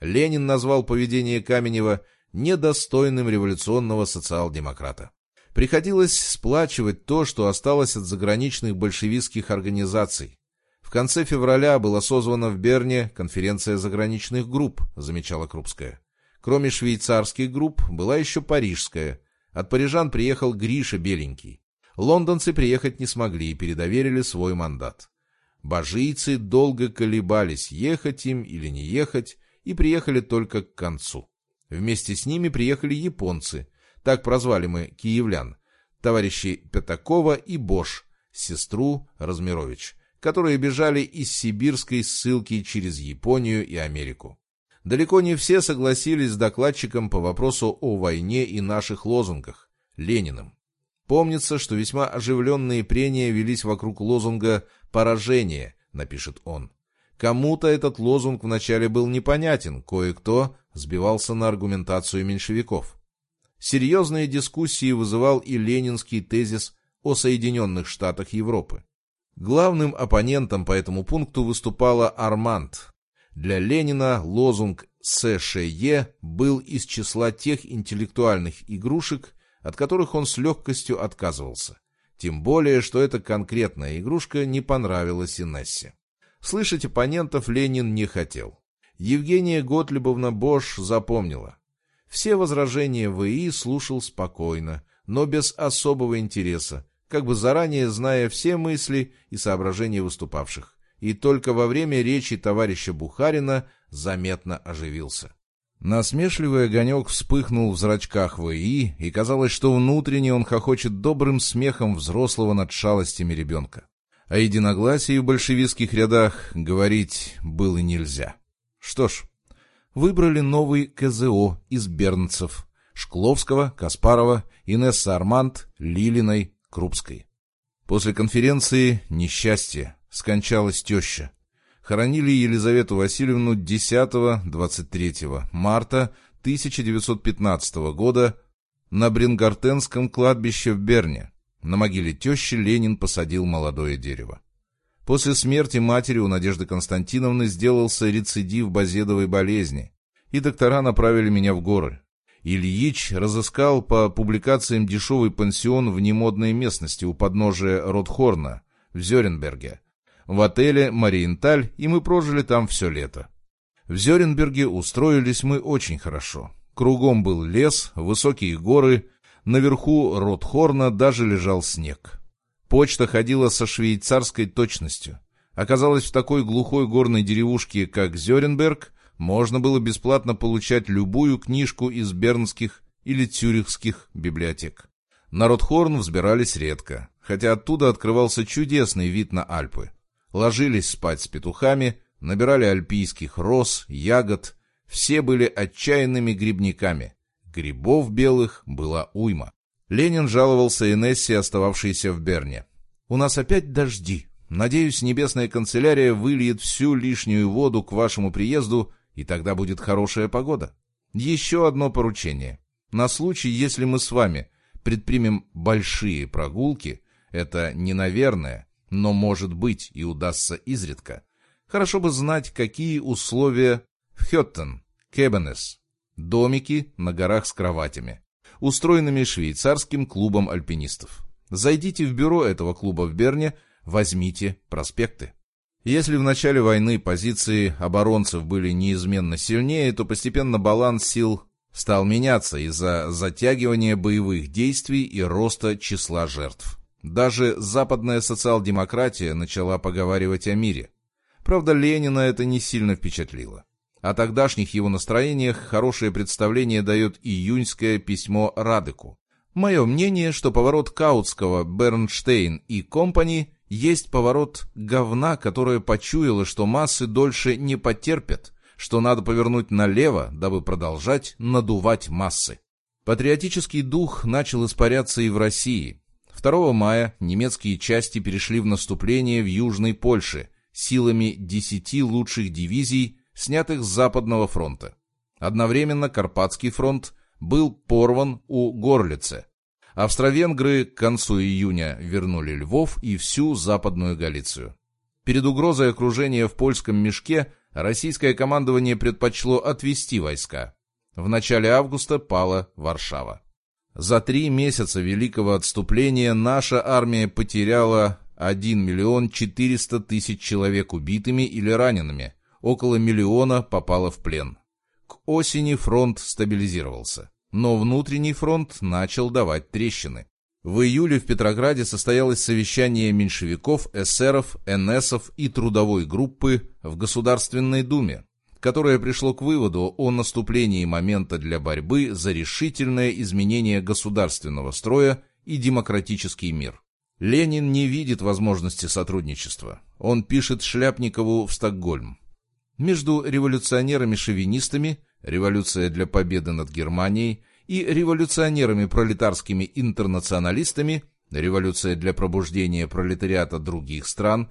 Ленин назвал поведение Каменева недостойным революционного социал-демократа. Приходилось сплачивать то, что осталось от заграничных большевистских организаций. В конце февраля была созвана в Берне конференция заграничных групп, замечала Крупская. Кроме швейцарских групп, была еще парижская. От парижан приехал Гриша Беленький. Лондонцы приехать не смогли и передоверили свой мандат. Божийцы долго колебались, ехать им или не ехать, и приехали только к концу. Вместе с ними приехали японцы, так прозвали мы киевлян, товарищи Пятакова и Бош, сестру Размирович, которые бежали из сибирской ссылки через Японию и Америку. Далеко не все согласились с докладчиком по вопросу о войне и наших лозунгах, Лениным. Помнится, что весьма оживленные прения велись вокруг лозунга «поражение», напишет он. Кому-то этот лозунг вначале был непонятен, кое-кто сбивался на аргументацию меньшевиков. Серьезные дискуссии вызывал и ленинский тезис о Соединенных Штатах Европы. Главным оппонентом по этому пункту выступала Арманд. Для Ленина лозунг СШЕ был из числа тех интеллектуальных игрушек, от которых он с легкостью отказывался. Тем более, что эта конкретная игрушка не понравилась Инессе. Слышать оппонентов Ленин не хотел. Евгения Готлибовна Бош запомнила. Все возражения ВИ слушал спокойно, но без особого интереса, как бы заранее зная все мысли и соображения выступавших. И только во время речи товарища Бухарина заметно оживился. Насмешливый огонек вспыхнул в зрачках ВИ, и казалось, что внутренне он хохочет добрым смехом взрослого над шалостями ребенка. О единогласии в большевистских рядах говорить было нельзя. Что ж, выбрали новый КЗО из бернцев Шкловского, Каспарова, Инесса Арманд, Лилиной, Крупской. После конференции «Несчастье» скончалась теща. Хоронили Елизавету Васильевну 10-23 марта 1915 года на Брингартенском кладбище в Берне. На могиле тещи Ленин посадил молодое дерево. После смерти матери у Надежды Константиновны сделался рецидив базедовой болезни, и доктора направили меня в горы. Ильич разыскал по публикациям дешевый пансион в немодной местности у подножия Ротхорна в Зеренберге, в отеле «Мариенталь», и мы прожили там все лето. В Зеренберге устроились мы очень хорошо. Кругом был лес, высокие горы, наверху Ротхорна даже лежал снег. Почта ходила со швейцарской точностью. Оказалось, в такой глухой горной деревушке, как Зеренберг, можно было бесплатно получать любую книжку из бернских или цюрихских библиотек. На Ротхорн взбирались редко, хотя оттуда открывался чудесный вид на Альпы. Ложились спать с петухами, набирали альпийских роз, ягод. Все были отчаянными грибниками. Грибов белых была уйма. Ленин жаловался Инессе, остававшейся в Берне. «У нас опять дожди. Надеюсь, небесная канцелярия выльет всю лишнюю воду к вашему приезду, и тогда будет хорошая погода. Еще одно поручение. На случай, если мы с вами предпримем большие прогулки, это не наверное, но может быть и удастся изредка. Хорошо бы знать, какие условия в Хеттен, Кебенес, домики на горах с кроватями устроенными швейцарским клубом альпинистов. Зайдите в бюро этого клуба в Берне, возьмите проспекты. Если в начале войны позиции оборонцев были неизменно сильнее, то постепенно баланс сил стал меняться из-за затягивания боевых действий и роста числа жертв. Даже западная социал-демократия начала поговаривать о мире. Правда, Ленина это не сильно впечатлило. О тогдашних его настроениях хорошее представление дает июньское письмо Радыку. Мое мнение, что поворот Каутского, Бернштейн и компани есть поворот говна, которое почуяло, что массы дольше не потерпят, что надо повернуть налево, дабы продолжать надувать массы. Патриотический дух начал испаряться и в России. 2 мая немецкие части перешли в наступление в Южной Польше силами 10 лучших дивизий, снятых с Западного фронта. Одновременно Карпатский фронт был порван у Горлице. Австро-венгры к концу июня вернули Львов и всю Западную Галицию. Перед угрозой окружения в польском мешке российское командование предпочло отвести войска. В начале августа пала Варшава. За три месяца великого отступления наша армия потеряла 1 миллион 400 тысяч человек убитыми или ранеными, около миллиона попало в плен. К осени фронт стабилизировался, но внутренний фронт начал давать трещины. В июле в Петрограде состоялось совещание меньшевиков, эсеров, НСов и трудовой группы в Государственной Думе которое пришло к выводу о наступлении момента для борьбы за решительное изменение государственного строя и демократический мир. Ленин не видит возможности сотрудничества. Он пишет Шляпникову в Стокгольм. Между революционерами-шовинистами, революция для победы над Германией, и революционерами-пролетарскими интернационалистами, революция для пробуждения пролетариата других стран,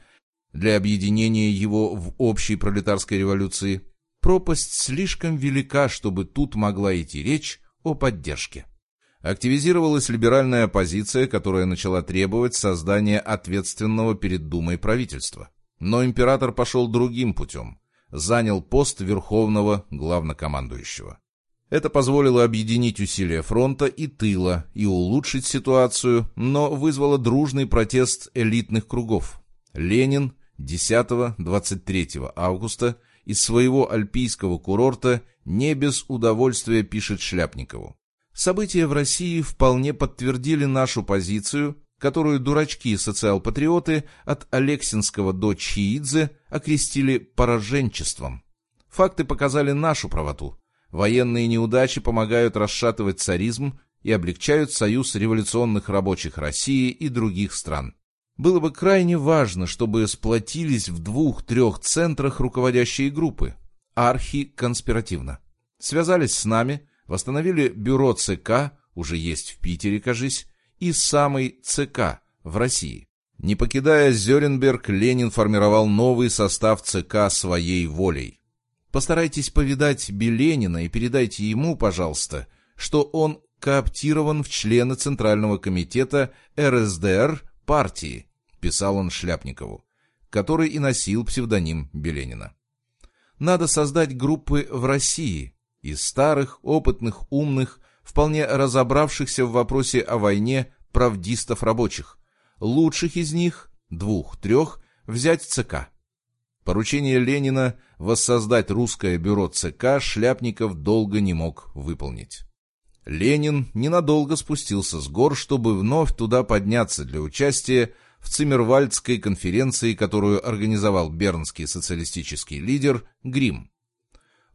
для объединения его в общей пролетарской революции, пропасть слишком велика, чтобы тут могла идти речь о поддержке. Активизировалась либеральная оппозиция, которая начала требовать создания ответственного перед Думой правительства. Но император пошел другим путем. Занял пост верховного главнокомандующего. Это позволило объединить усилия фронта и тыла и улучшить ситуацию, но вызвало дружный протест элитных кругов. Ленин 10-23 августа из своего альпийского курорта не без удовольствия пишет Шляпникову. События в России вполне подтвердили нашу позицию, которую дурачки-социал-патриоты от Алексинского до Чиидзе окрестили пораженчеством. Факты показали нашу правоту. Военные неудачи помогают расшатывать царизм и облегчают союз революционных рабочих России и других стран. Было бы крайне важно, чтобы сплотились в двух-трех центрах руководящие группы. Архи конспиративно. Связались с нами, восстановили бюро ЦК, уже есть в Питере, кажись, и самый ЦК в России. Не покидая Зеренберг, Ленин формировал новый состав ЦК своей волей. Постарайтесь повидать Беленина и передайте ему, пожалуйста, что он кооптирован в члены Центрального комитета РСДР партии писал он Шляпникову, который и носил псевдоним Беленина. Надо создать группы в России из старых, опытных, умных, вполне разобравшихся в вопросе о войне правдистов рабочих. Лучших из них, двух-трех, взять в ЦК. Поручение Ленина воссоздать русское бюро ЦК Шляпников долго не мог выполнить. Ленин ненадолго спустился с гор, чтобы вновь туда подняться для участия в Циммервальдской конференции, которую организовал бернский социалистический лидер Грим.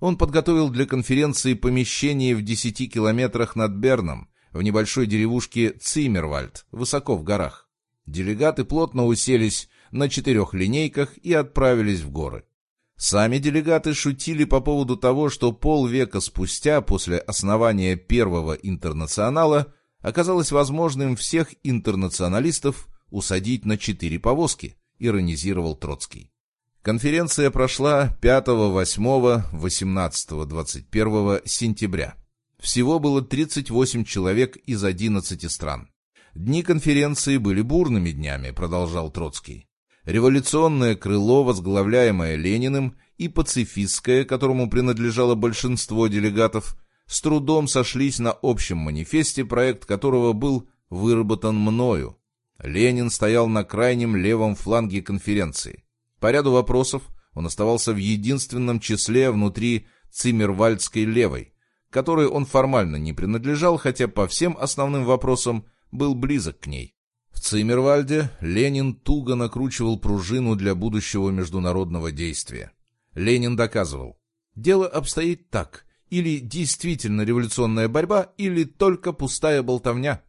Он подготовил для конференции помещение в 10 километрах над Берном, в небольшой деревушке Циммервальд, высоко в горах. Делегаты плотно уселись на четырех линейках и отправились в горы. Сами делегаты шутили по поводу того, что полвека спустя, после основания первого интернационала, оказалось возможным всех интернационалистов усадить на четыре повозки, иронизировал Троцкий. Конференция прошла 5, 8, 18, 21 сентября. Всего было 38 человек из 11 стран. Дни конференции были бурными днями, продолжал Троцкий. Революционное крыло, возглавляемое Лениным, и пацифистское, которому принадлежало большинство делегатов, с трудом сошлись на общем манифесте, проект которого был выработан мною, Ленин стоял на крайнем левом фланге конференции. По ряду вопросов он оставался в единственном числе внутри Циммервальдской левой, которой он формально не принадлежал, хотя по всем основным вопросам был близок к ней. В Циммервальде Ленин туго накручивал пружину для будущего международного действия. Ленин доказывал, дело обстоит так, или действительно революционная борьба, или только пустая болтовня.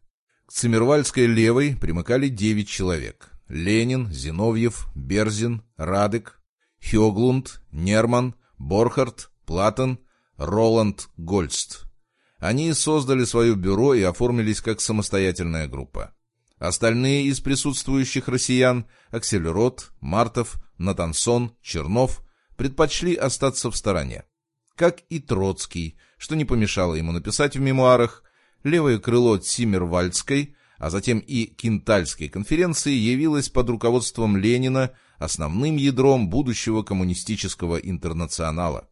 К Циммервальской левой примыкали девять человек. Ленин, Зиновьев, Берзин, Радек, Хёглунд, Нерман, Борхард, Платон, Роланд Гольст. Они создали свое бюро и оформились как самостоятельная группа. Остальные из присутствующих россиян – Аксельрод, Мартов, Натансон, Чернов – предпочли остаться в стороне. Как и Троцкий, что не помешало ему написать в мемуарах, левое крыло Циммервальдской, а затем и Кентальской конференции явилось под руководством Ленина основным ядром будущего коммунистического интернационала.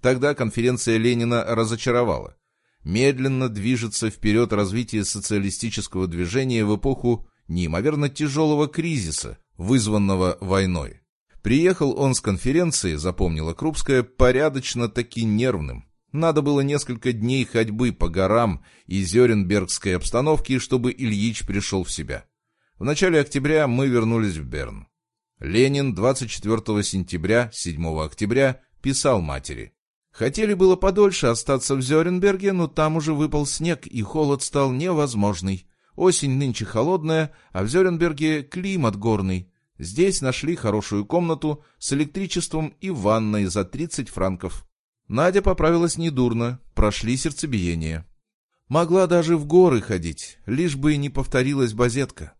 Тогда конференция Ленина разочаровала. Медленно движется вперед развитие социалистического движения в эпоху неимоверно тяжелого кризиса, вызванного войной. Приехал он с конференции, запомнила Крупская, порядочно-таки нервным. Надо было несколько дней ходьбы по горам и зеренбергской обстановки, чтобы Ильич пришел в себя. В начале октября мы вернулись в Берн. Ленин 24 сентября, 7 октября писал матери. Хотели было подольше остаться в Зеренберге, но там уже выпал снег, и холод стал невозможный. Осень нынче холодная, а в Зеренберге климат горный. Здесь нашли хорошую комнату с электричеством и ванной за 30 франков. Надя поправилась недурно, прошли сердцебиение. Могла даже в горы ходить, лишь бы не повторилась базетка.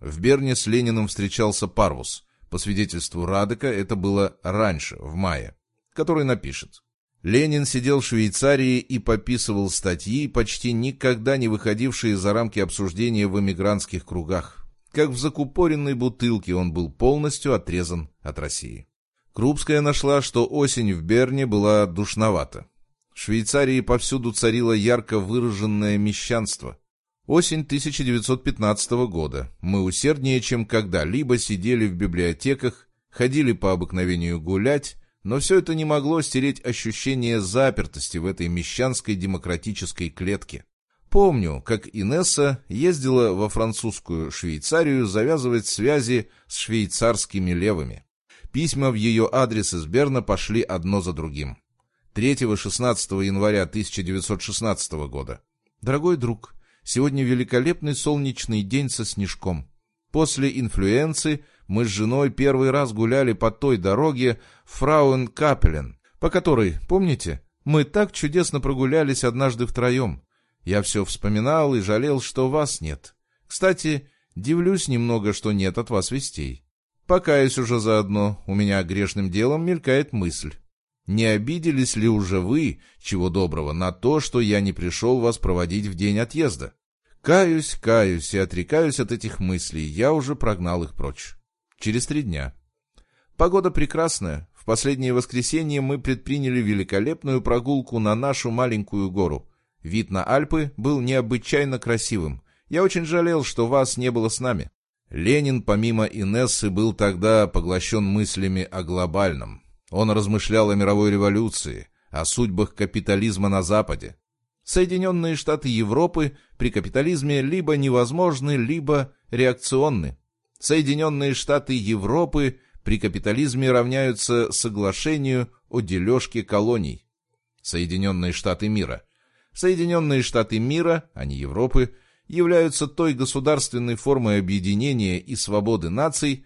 В Берне с Лениным встречался Парвус. По свидетельству Радека, это было раньше, в мае, который напишет. Ленин сидел в Швейцарии и пописывал статьи, почти никогда не выходившие за рамки обсуждения в эмигрантских кругах. Как в закупоренной бутылке он был полностью отрезан от России. Крупская нашла, что осень в Берне была душновата. В Швейцарии повсюду царило ярко выраженное мещанство. Осень 1915 года. Мы усерднее, чем когда-либо сидели в библиотеках, ходили по обыкновению гулять, но все это не могло стереть ощущение запертости в этой мещанской демократической клетке. Помню, как Инесса ездила во французскую Швейцарию завязывать связи с швейцарскими левыми. Письма в ее адрес из Берна пошли одно за другим. 3-16 января 1916 года. «Дорогой друг, сегодня великолепный солнечный день со снежком. После инфлюенции мы с женой первый раз гуляли по той дороге Фрауенкапелен, по которой, помните, мы так чудесно прогулялись однажды втроем. Я все вспоминал и жалел, что вас нет. Кстати, дивлюсь немного, что нет от вас вестей. Покаюсь уже заодно, у меня грешным делом мелькает мысль. Не обиделись ли уже вы, чего доброго, на то, что я не пришел вас проводить в день отъезда? Каюсь, каюсь и отрекаюсь от этих мыслей, я уже прогнал их прочь. Через три дня. Погода прекрасная. В последнее воскресенье мы предприняли великолепную прогулку на нашу маленькую гору. Вид на Альпы был необычайно красивым. Я очень жалел, что вас не было с нами. Ленин, помимо Инессы, был тогда поглощен мыслями о глобальном. Он размышлял о мировой революции, о судьбах капитализма на Западе. Соединенные Штаты Европы при капитализме либо невозможны, либо реакционны. Соединенные Штаты Европы при капитализме равняются соглашению о дележке колоний. Соединенные Штаты мира. Соединенные Штаты мира, а не Европы, являются той государственной формой объединения и свободы наций,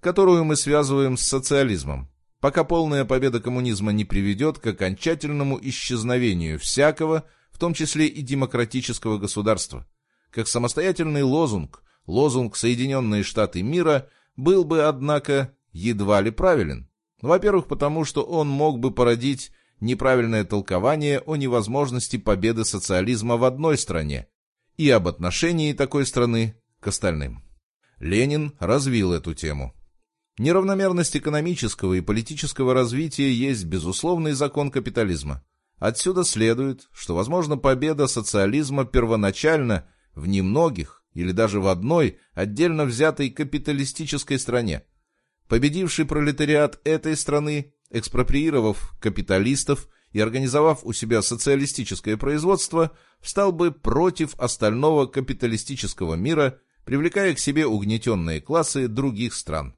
которую мы связываем с социализмом, пока полная победа коммунизма не приведет к окончательному исчезновению всякого, в том числе и демократического государства. Как самостоятельный лозунг, лозунг «Соединенные Штаты мира» был бы, однако, едва ли правилен. Во-первых, потому что он мог бы породить неправильное толкование о невозможности победы социализма в одной стране, и об отношении такой страны к остальным. Ленин развил эту тему. Неравномерность экономического и политического развития есть безусловный закон капитализма. Отсюда следует, что, возможно, победа социализма первоначально в немногих или даже в одной отдельно взятой капиталистической стране. Победивший пролетариат этой страны, экспроприировав капиталистов и организовав у себя социалистическое производство, встал бы против остального капиталистического мира, привлекая к себе угнетенные классы других стран.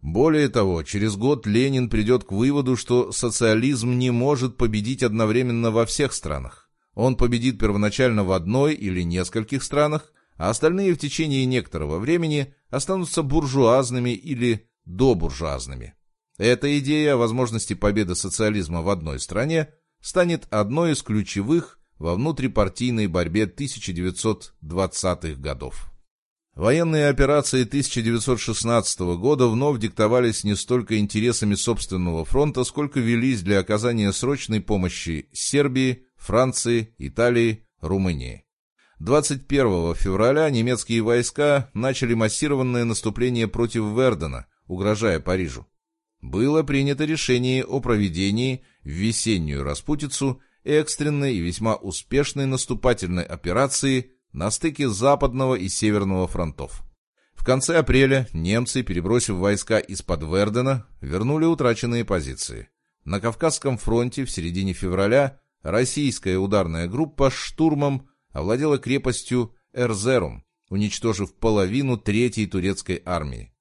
Более того, через год Ленин придет к выводу, что социализм не может победить одновременно во всех странах. Он победит первоначально в одной или нескольких странах, а остальные в течение некоторого времени останутся буржуазными или добуржуазными. Эта идея о возможности победы социализма в одной стране станет одной из ключевых во внутрипартийной борьбе 1920-х годов. Военные операции 1916 года вновь диктовались не столько интересами собственного фронта, сколько велись для оказания срочной помощи Сербии, Франции, Италии, Румынии. 21 февраля немецкие войска начали массированное наступление против Вердена, угрожая Парижу. Было принято решение о проведении в весеннюю распутицу экстренной и весьма успешной наступательной операции на стыке Западного и Северного фронтов. В конце апреля немцы, перебросив войска из-под Вердена, вернули утраченные позиции. На Кавказском фронте в середине февраля российская ударная группа штурмом овладела крепостью Эрзерум, уничтожив половину Третьей турецкой армии.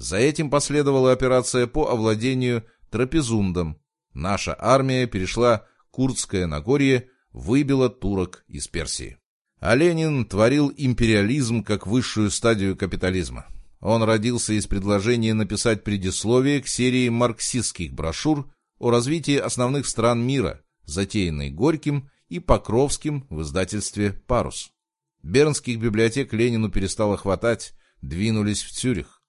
За этим последовала операция по овладению Трапезундом. Наша армия перешла Курдское Нагорье, выбила турок из Персии. А Ленин творил империализм как высшую стадию капитализма. Он родился из предложения написать предисловие к серии марксистских брошюр о развитии основных стран мира, затеянной Горьким и Покровским в издательстве «Парус». Бернских библиотек Ленину перестало хватать, двинулись в Цюрих.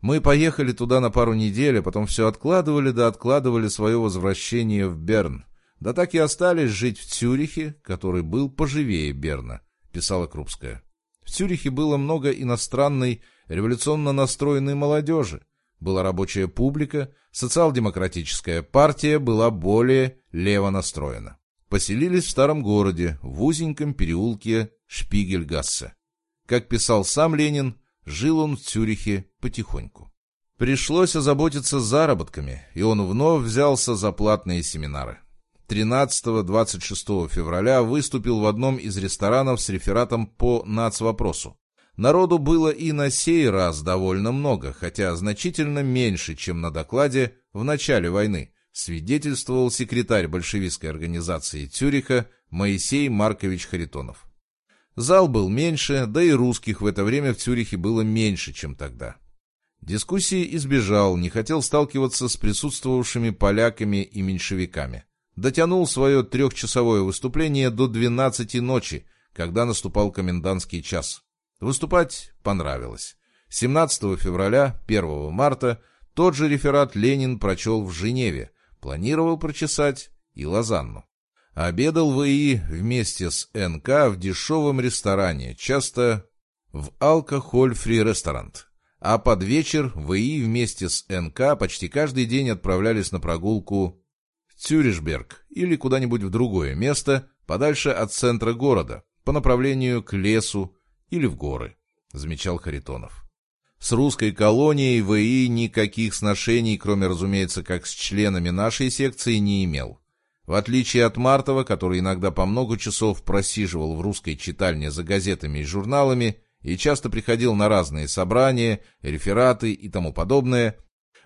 Мы поехали туда на пару недель, а потом все откладывали да откладывали свое возвращение в Берн. Да так и остались жить в Цюрихе, который был поживее Берна. — писала Крупская. В Цюрихе было много иностранной, революционно настроенной молодежи. Была рабочая публика, социал-демократическая партия была более лево настроена. Поселились в старом городе, в узеньком переулке Шпигельгассе. Как писал сам Ленин, жил он в Цюрихе потихоньку. Пришлось озаботиться заработками, и он вновь взялся за платные семинары. 13-26 февраля выступил в одном из ресторанов с рефератом по нацвопросу. Народу было и на сей раз довольно много, хотя значительно меньше, чем на докладе в начале войны, свидетельствовал секретарь большевистской организации Цюриха Моисей Маркович Харитонов. Зал был меньше, да и русских в это время в Цюрихе было меньше, чем тогда. Дискуссии избежал, не хотел сталкиваться с присутствовавшими поляками и меньшевиками дотянул свое трехчасовое выступление до 12 ночи, когда наступал комендантский час. Выступать понравилось. 17 февраля, 1 марта тот же реферат Ленин прочел в Женеве, планировал прочесать и Лозанну. Обедал в ИИ вместе с НК в дешевом ресторане, часто в алкоголь-фри ресторант. А под вечер в ИИ вместе с НК почти каждый день отправлялись на прогулку Цюришберг или куда-нибудь в другое место, подальше от центра города, по направлению к лесу или в горы, замечал Харитонов. С русской колонией ВИ никаких сношений, кроме, разумеется, как с членами нашей секции, не имел. В отличие от Мартова, который иногда по много часов просиживал в русской читальне за газетами и журналами и часто приходил на разные собрания, рефераты и тому подобное,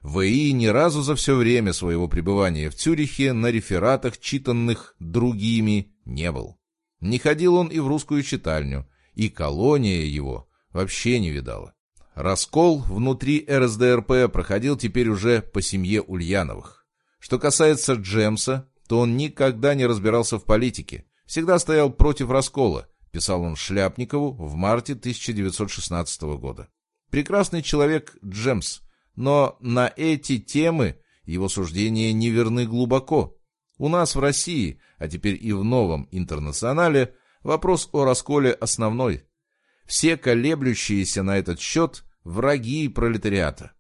В.И. ни разу за все время своего пребывания в Цюрихе на рефератах, читанных другими, не был. Не ходил он и в русскую читальню, и колония его вообще не видала. Раскол внутри РСДРП проходил теперь уже по семье Ульяновых. Что касается Джемса, то он никогда не разбирался в политике, всегда стоял против раскола, писал он Шляпникову в марте 1916 года. Прекрасный человек Джемс, но на эти темы его суждения не верны глубоко. У нас в России, а теперь и в новом интернационале, вопрос о расколе основной. Все колеблющиеся на этот счет – враги пролетариата.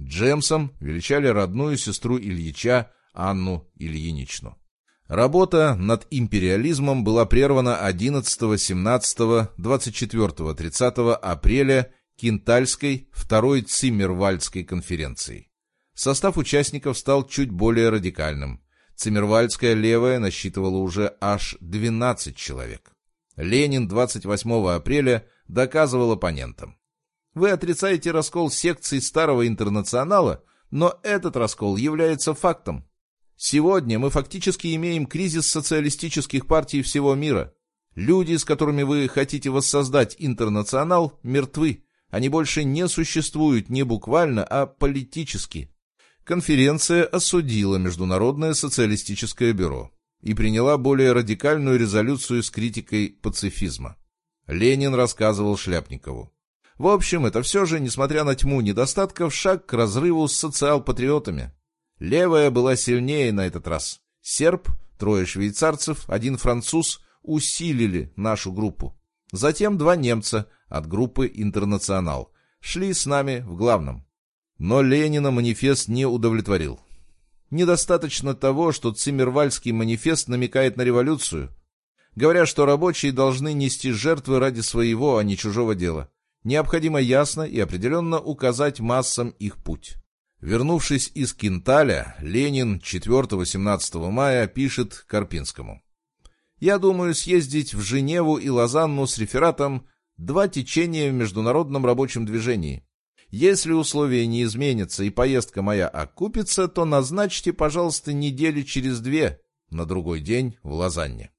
Джемсом величали родную сестру Ильича Анну Ильиничну. Работа над империализмом была прервана 11, 17, 24, 30 апреля Кинтальской второй Циммервальдской конференции. Состав участников стал чуть более радикальным. Циммервальдская левая насчитывала уже аж 12 человек. Ленин 28 апреля доказывал оппонентам. Вы отрицаете раскол секций Старого Интернационала, но этот раскол является фактом. Сегодня мы фактически имеем кризис социалистических партий всего мира. Люди, с которыми вы хотите воссоздать интернационал, мертвы. Они больше не существуют не буквально, а политически. Конференция осудила Международное социалистическое бюро и приняла более радикальную резолюцию с критикой пацифизма. Ленин рассказывал Шляпникову. В общем, это все же, несмотря на тьму недостатков, шаг к разрыву с социал-патриотами. Левая была сильнее на этот раз. Серб, трое швейцарцев, один француз усилили нашу группу. Затем два немца от группы «Интернационал» шли с нами в главном. Но Ленина манифест не удовлетворил. Недостаточно того, что Циммервальский манифест намекает на революцию, говоря, что рабочие должны нести жертвы ради своего, а не чужого дела. Необходимо ясно и определенно указать массам их путь. Вернувшись из Кинталя, Ленин 4-17 мая пишет Карпинскому. «Я думаю съездить в Женеву и Лозанну с рефератом «Два течения в международном рабочем движении». Если условия не изменятся и поездка моя окупится, то назначьте, пожалуйста, недели через две, на другой день в Лозанне.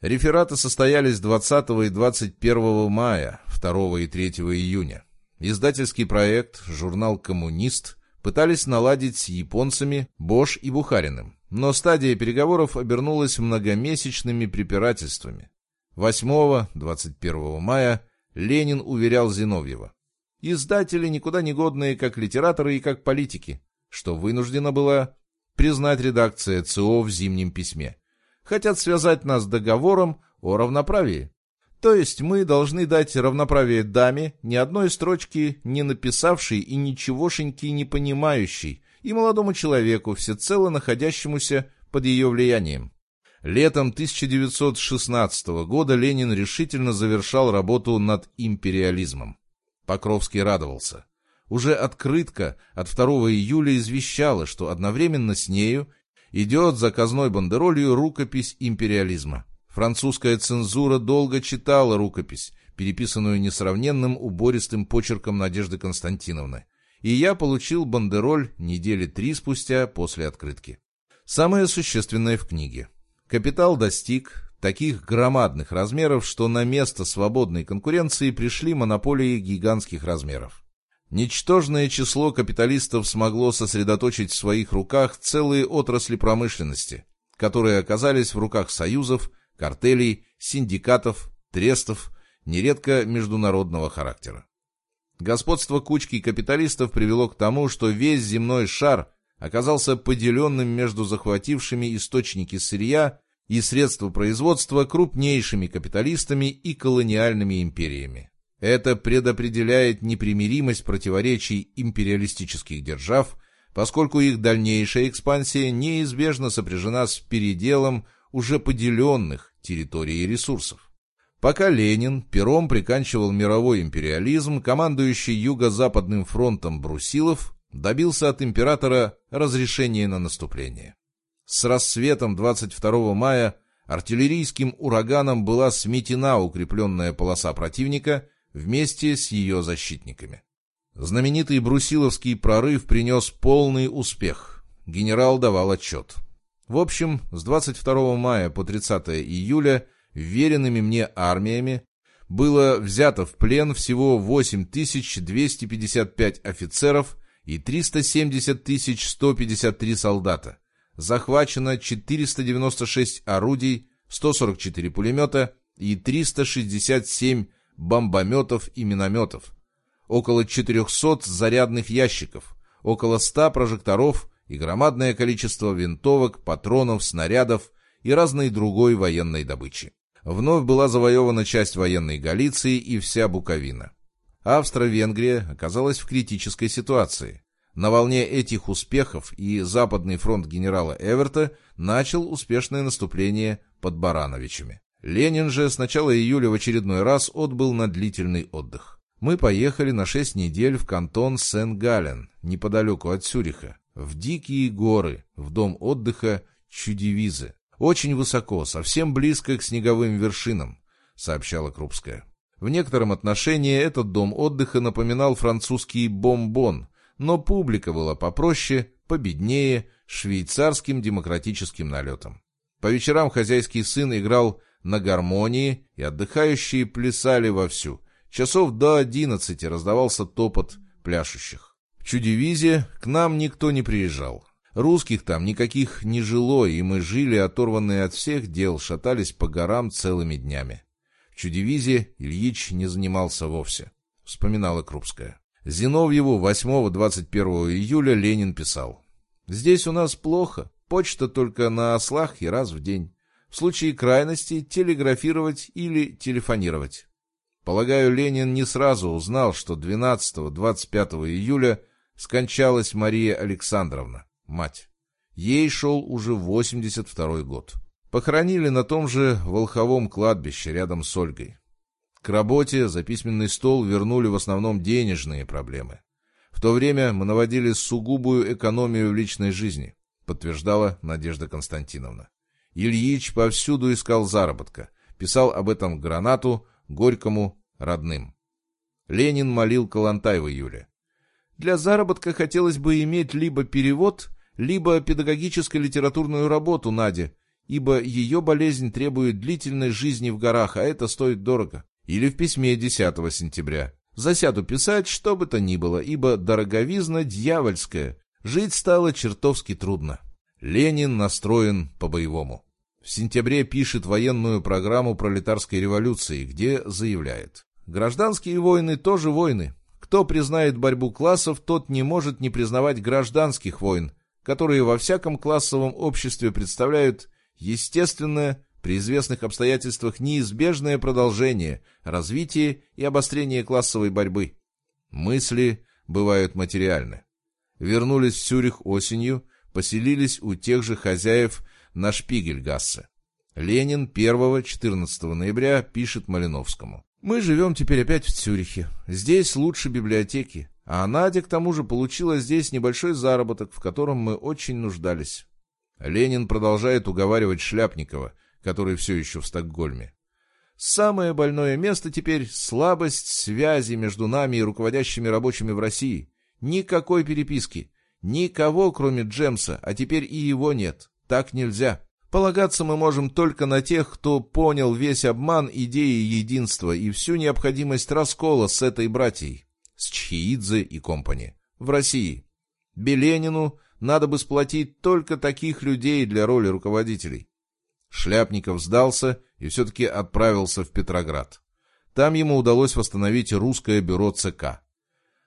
Рефераты состоялись 20 и 21 мая, 2 и 3 июня. Издательский проект, журнал «Коммунист» пытались наладить с японцами Бош и Бухариным, но стадия переговоров обернулась многомесячными препирательствами. 8-21 мая Ленин уверял Зиновьева. Издатели никуда не годные как литераторы и как политики, что вынуждена была признать редакция ЦО в зимнем письме. Хотят связать нас договором о равноправии. То есть мы должны дать равноправие даме, ни одной строчки не написавшей и ничегошеньки не понимающей, и молодому человеку, всецело находящемуся под ее влиянием. Летом 1916 года Ленин решительно завершал работу над империализмом. Покровский радовался. Уже открытка от 2 июля извещала, что одновременно с нею идет заказной бандеролью рукопись империализма. Французская цензура долго читала рукопись, переписанную несравненным убористым почерком Надежды Константиновны, и я получил бандероль недели три спустя после открытки. Самое существенное в книге. Капитал достиг, таких громадных размеров, что на место свободной конкуренции пришли монополии гигантских размеров. Ничтожное число капиталистов смогло сосредоточить в своих руках целые отрасли промышленности, которые оказались в руках союзов, картелей, синдикатов, трестов, нередко международного характера. Господство кучки капиталистов привело к тому, что весь земной шар оказался поделенным между захватившими источники сырья и средства производства крупнейшими капиталистами и колониальными империями. Это предопределяет непримиримость противоречий империалистических держав, поскольку их дальнейшая экспансия неизбежно сопряжена с переделом уже поделенных территорий и ресурсов. Пока Ленин пером приканчивал мировой империализм, командующий Юго-Западным фронтом Брусилов добился от императора разрешения на наступление. С рассветом 22 мая артиллерийским ураганом была сметена укрепленная полоса противника вместе с ее защитниками. Знаменитый Брусиловский прорыв принес полный успех. Генерал давал отчет. В общем, с 22 мая по 30 июля веренными мне армиями было взято в плен всего 8255 офицеров и 370 153 солдата. Захвачено 496 орудий, 144 пулемета и 367 бомбометов и минометов, около 400 зарядных ящиков, около 100 прожекторов и громадное количество винтовок, патронов, снарядов и разной другой военной добычи. Вновь была завоевана часть военной Галиции и вся Буковина. Австро-Венгрия оказалась в критической ситуации. На волне этих успехов и Западный фронт генерала Эверта начал успешное наступление под Барановичами. Ленин же с начала июля в очередной раз отбыл на длительный отдых. Мы поехали на шесть недель в кантон Сен-Гален, неподалеку от Сюриха, в дикие горы, в дом отдыха Чудевизы. Очень высоко, совсем близко к снеговым вершинам, сообщала Крупская. В некотором отношении этот дом отдыха напоминал французский бомбон, но публика была попроще, победнее, швейцарским демократическим налетом. По вечерам хозяйский сын играл на гармонии, и отдыхающие плясали вовсю. Часов до одиннадцати раздавался топот пляшущих. В Чудевизе к нам никто не приезжал. Русских там никаких не жило, и мы жили, оторванные от всех дел, шатались по горам целыми днями. В Чудевизе Ильич не занимался вовсе. вспоминала Крупская. Зиновьеву 8-21 июля Ленин писал. «Здесь у нас плохо, почта только на ослах и раз в день. В случае крайности телеграфировать или телефонировать». Полагаю, Ленин не сразу узнал, что 12-25 июля скончалась Мария Александровна, мать. Ей шел уже 82 год. Похоронили на том же Волховом кладбище рядом с Ольгой. К работе за письменный стол вернули в основном денежные проблемы. В то время мы наводили сугубую экономию в личной жизни, подтверждала Надежда Константиновна. Ильич повсюду искал заработка, писал об этом Гранату, Горькому, родным. Ленин молил Калантай в июле. Для заработка хотелось бы иметь либо перевод, либо педагогическо-литературную работу Наде, ибо ее болезнь требует длительной жизни в горах, а это стоит дорого. Или в письме 10 сентября. Засяду писать, что бы то ни было, ибо дороговизна дьявольская. Жить стало чертовски трудно. Ленин настроен по-боевому. В сентябре пишет военную программу пролетарской революции, где заявляет. Гражданские войны тоже войны. Кто признает борьбу классов, тот не может не признавать гражданских войн, которые во всяком классовом обществе представляют естественное, при известных обстоятельствах неизбежное продолжение, развитие и обострение классовой борьбы. Мысли бывают материальны. Вернулись в Сюрих осенью, поселились у тех же хозяев на Шпигельгассе. Ленин 1-14 ноября пишет Малиновскому. «Мы живем теперь опять в Цюрихе. Здесь лучше библиотеки. А Надя, к тому же, получила здесь небольшой заработок, в котором мы очень нуждались». Ленин продолжает уговаривать Шляпникова, который все еще в Стокгольме. «Самое больное место теперь — слабость связи между нами и руководящими рабочими в России. Никакой переписки. Никого, кроме Джемса, а теперь и его нет. Так нельзя. Полагаться мы можем только на тех, кто понял весь обман идеи единства и всю необходимость раскола с этой братьей, с Чхиидзе и компани, в России. Беленину надо бы сплотить только таких людей для роли руководителей. Шляпников сдался и все-таки отправился в Петроград. Там ему удалось восстановить русское бюро ЦК.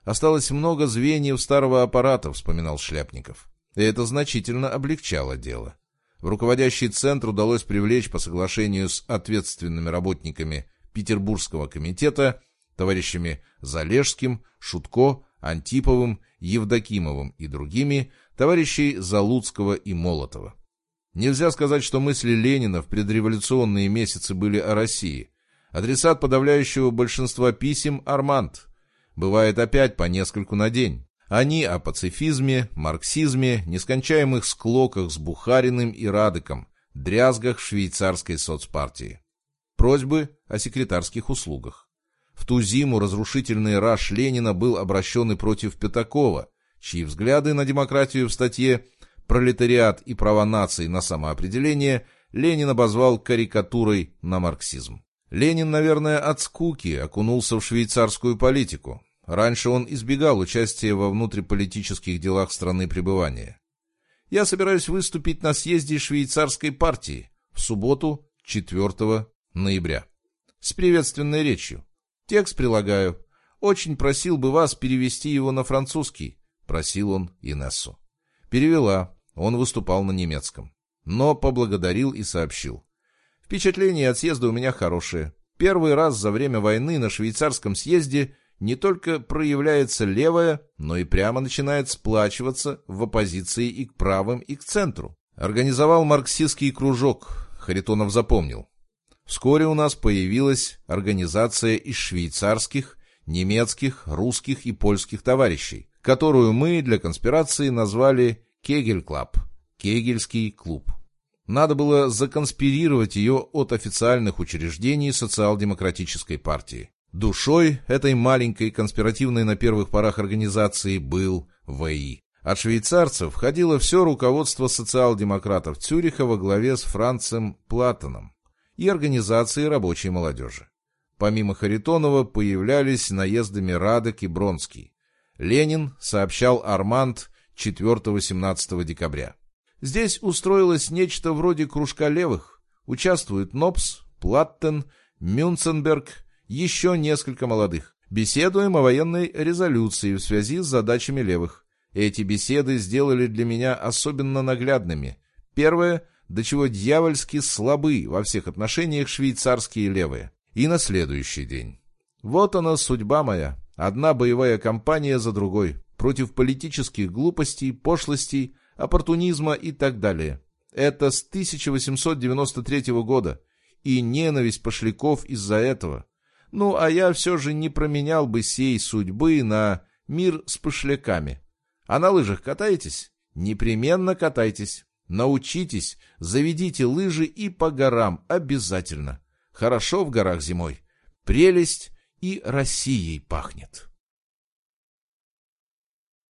Осталось много звеньев старого аппарата, вспоминал Шляпников и это значительно облегчало дело. В руководящий центр удалось привлечь по соглашению с ответственными работниками Петербургского комитета, товарищами Залежским, Шутко, Антиповым, Евдокимовым и другими, товарищей Залуцкого и Молотова. Нельзя сказать, что мысли Ленина в предреволюционные месяцы были о России. Адресат подавляющего большинства писем – Арманд. Бывает опять по нескольку на день. Они о пацифизме, марксизме, нескончаемых склоках с Бухариным и Радыком, дрязгах швейцарской соцпартии. Просьбы о секретарских услугах. В ту зиму разрушительный раш Ленина был обращен и против Пятакова, чьи взгляды на демократию в статье «Пролетариат и права наций на самоопределение» Ленин обозвал карикатурой на марксизм. Ленин, наверное, от скуки окунулся в швейцарскую политику, Раньше он избегал участия во внутриполитических делах страны пребывания. Я собираюсь выступить на съезде швейцарской партии в субботу 4 ноября. С приветственной речью. Текст прилагаю. Очень просил бы вас перевести его на французский, просил он Инессу. Перевела. Он выступал на немецком. Но поблагодарил и сообщил. Впечатление от съезда у меня хорошее. Первый раз за время войны на швейцарском съезде – не только проявляется левая, но и прямо начинает сплачиваться в оппозиции и к правым, и к центру. Организовал марксистский кружок, Харитонов запомнил. Вскоре у нас появилась организация из швейцарских, немецких, русских и польских товарищей, которую мы для конспирации назвали Кегель-клаб, Кегельский клуб. Надо было законспирировать ее от официальных учреждений социал-демократической партии. Душой этой маленькой конспиративной на первых порах организации был ВИ. От швейцарцев входило все руководство социал-демократов Цюриха во главе с Францем Платоном и организации рабочей молодежи. Помимо Харитонова появлялись наездами Радек и Бронский. Ленин сообщал Арманд 4-17 декабря. Здесь устроилось нечто вроде кружка левых. Участвуют Нопс, Платтен, Мюнценберг, еще несколько молодых. Беседуем о военной резолюции в связи с задачами левых. Эти беседы сделали для меня особенно наглядными. Первое, до чего дьявольски слабы во всех отношениях швейцарские левые. И на следующий день. Вот она судьба моя. Одна боевая кампания за другой. Против политических глупостей, пошлостей, оппортунизма и так далее. Это с 1893 года. И ненависть пошляков из-за этого. Ну, а я все же не променял бы сей судьбы на мир с пошляками. А на лыжах катаетесь? Непременно катайтесь. Научитесь, заведите лыжи и по горам обязательно. Хорошо в горах зимой. Прелесть и Россией пахнет.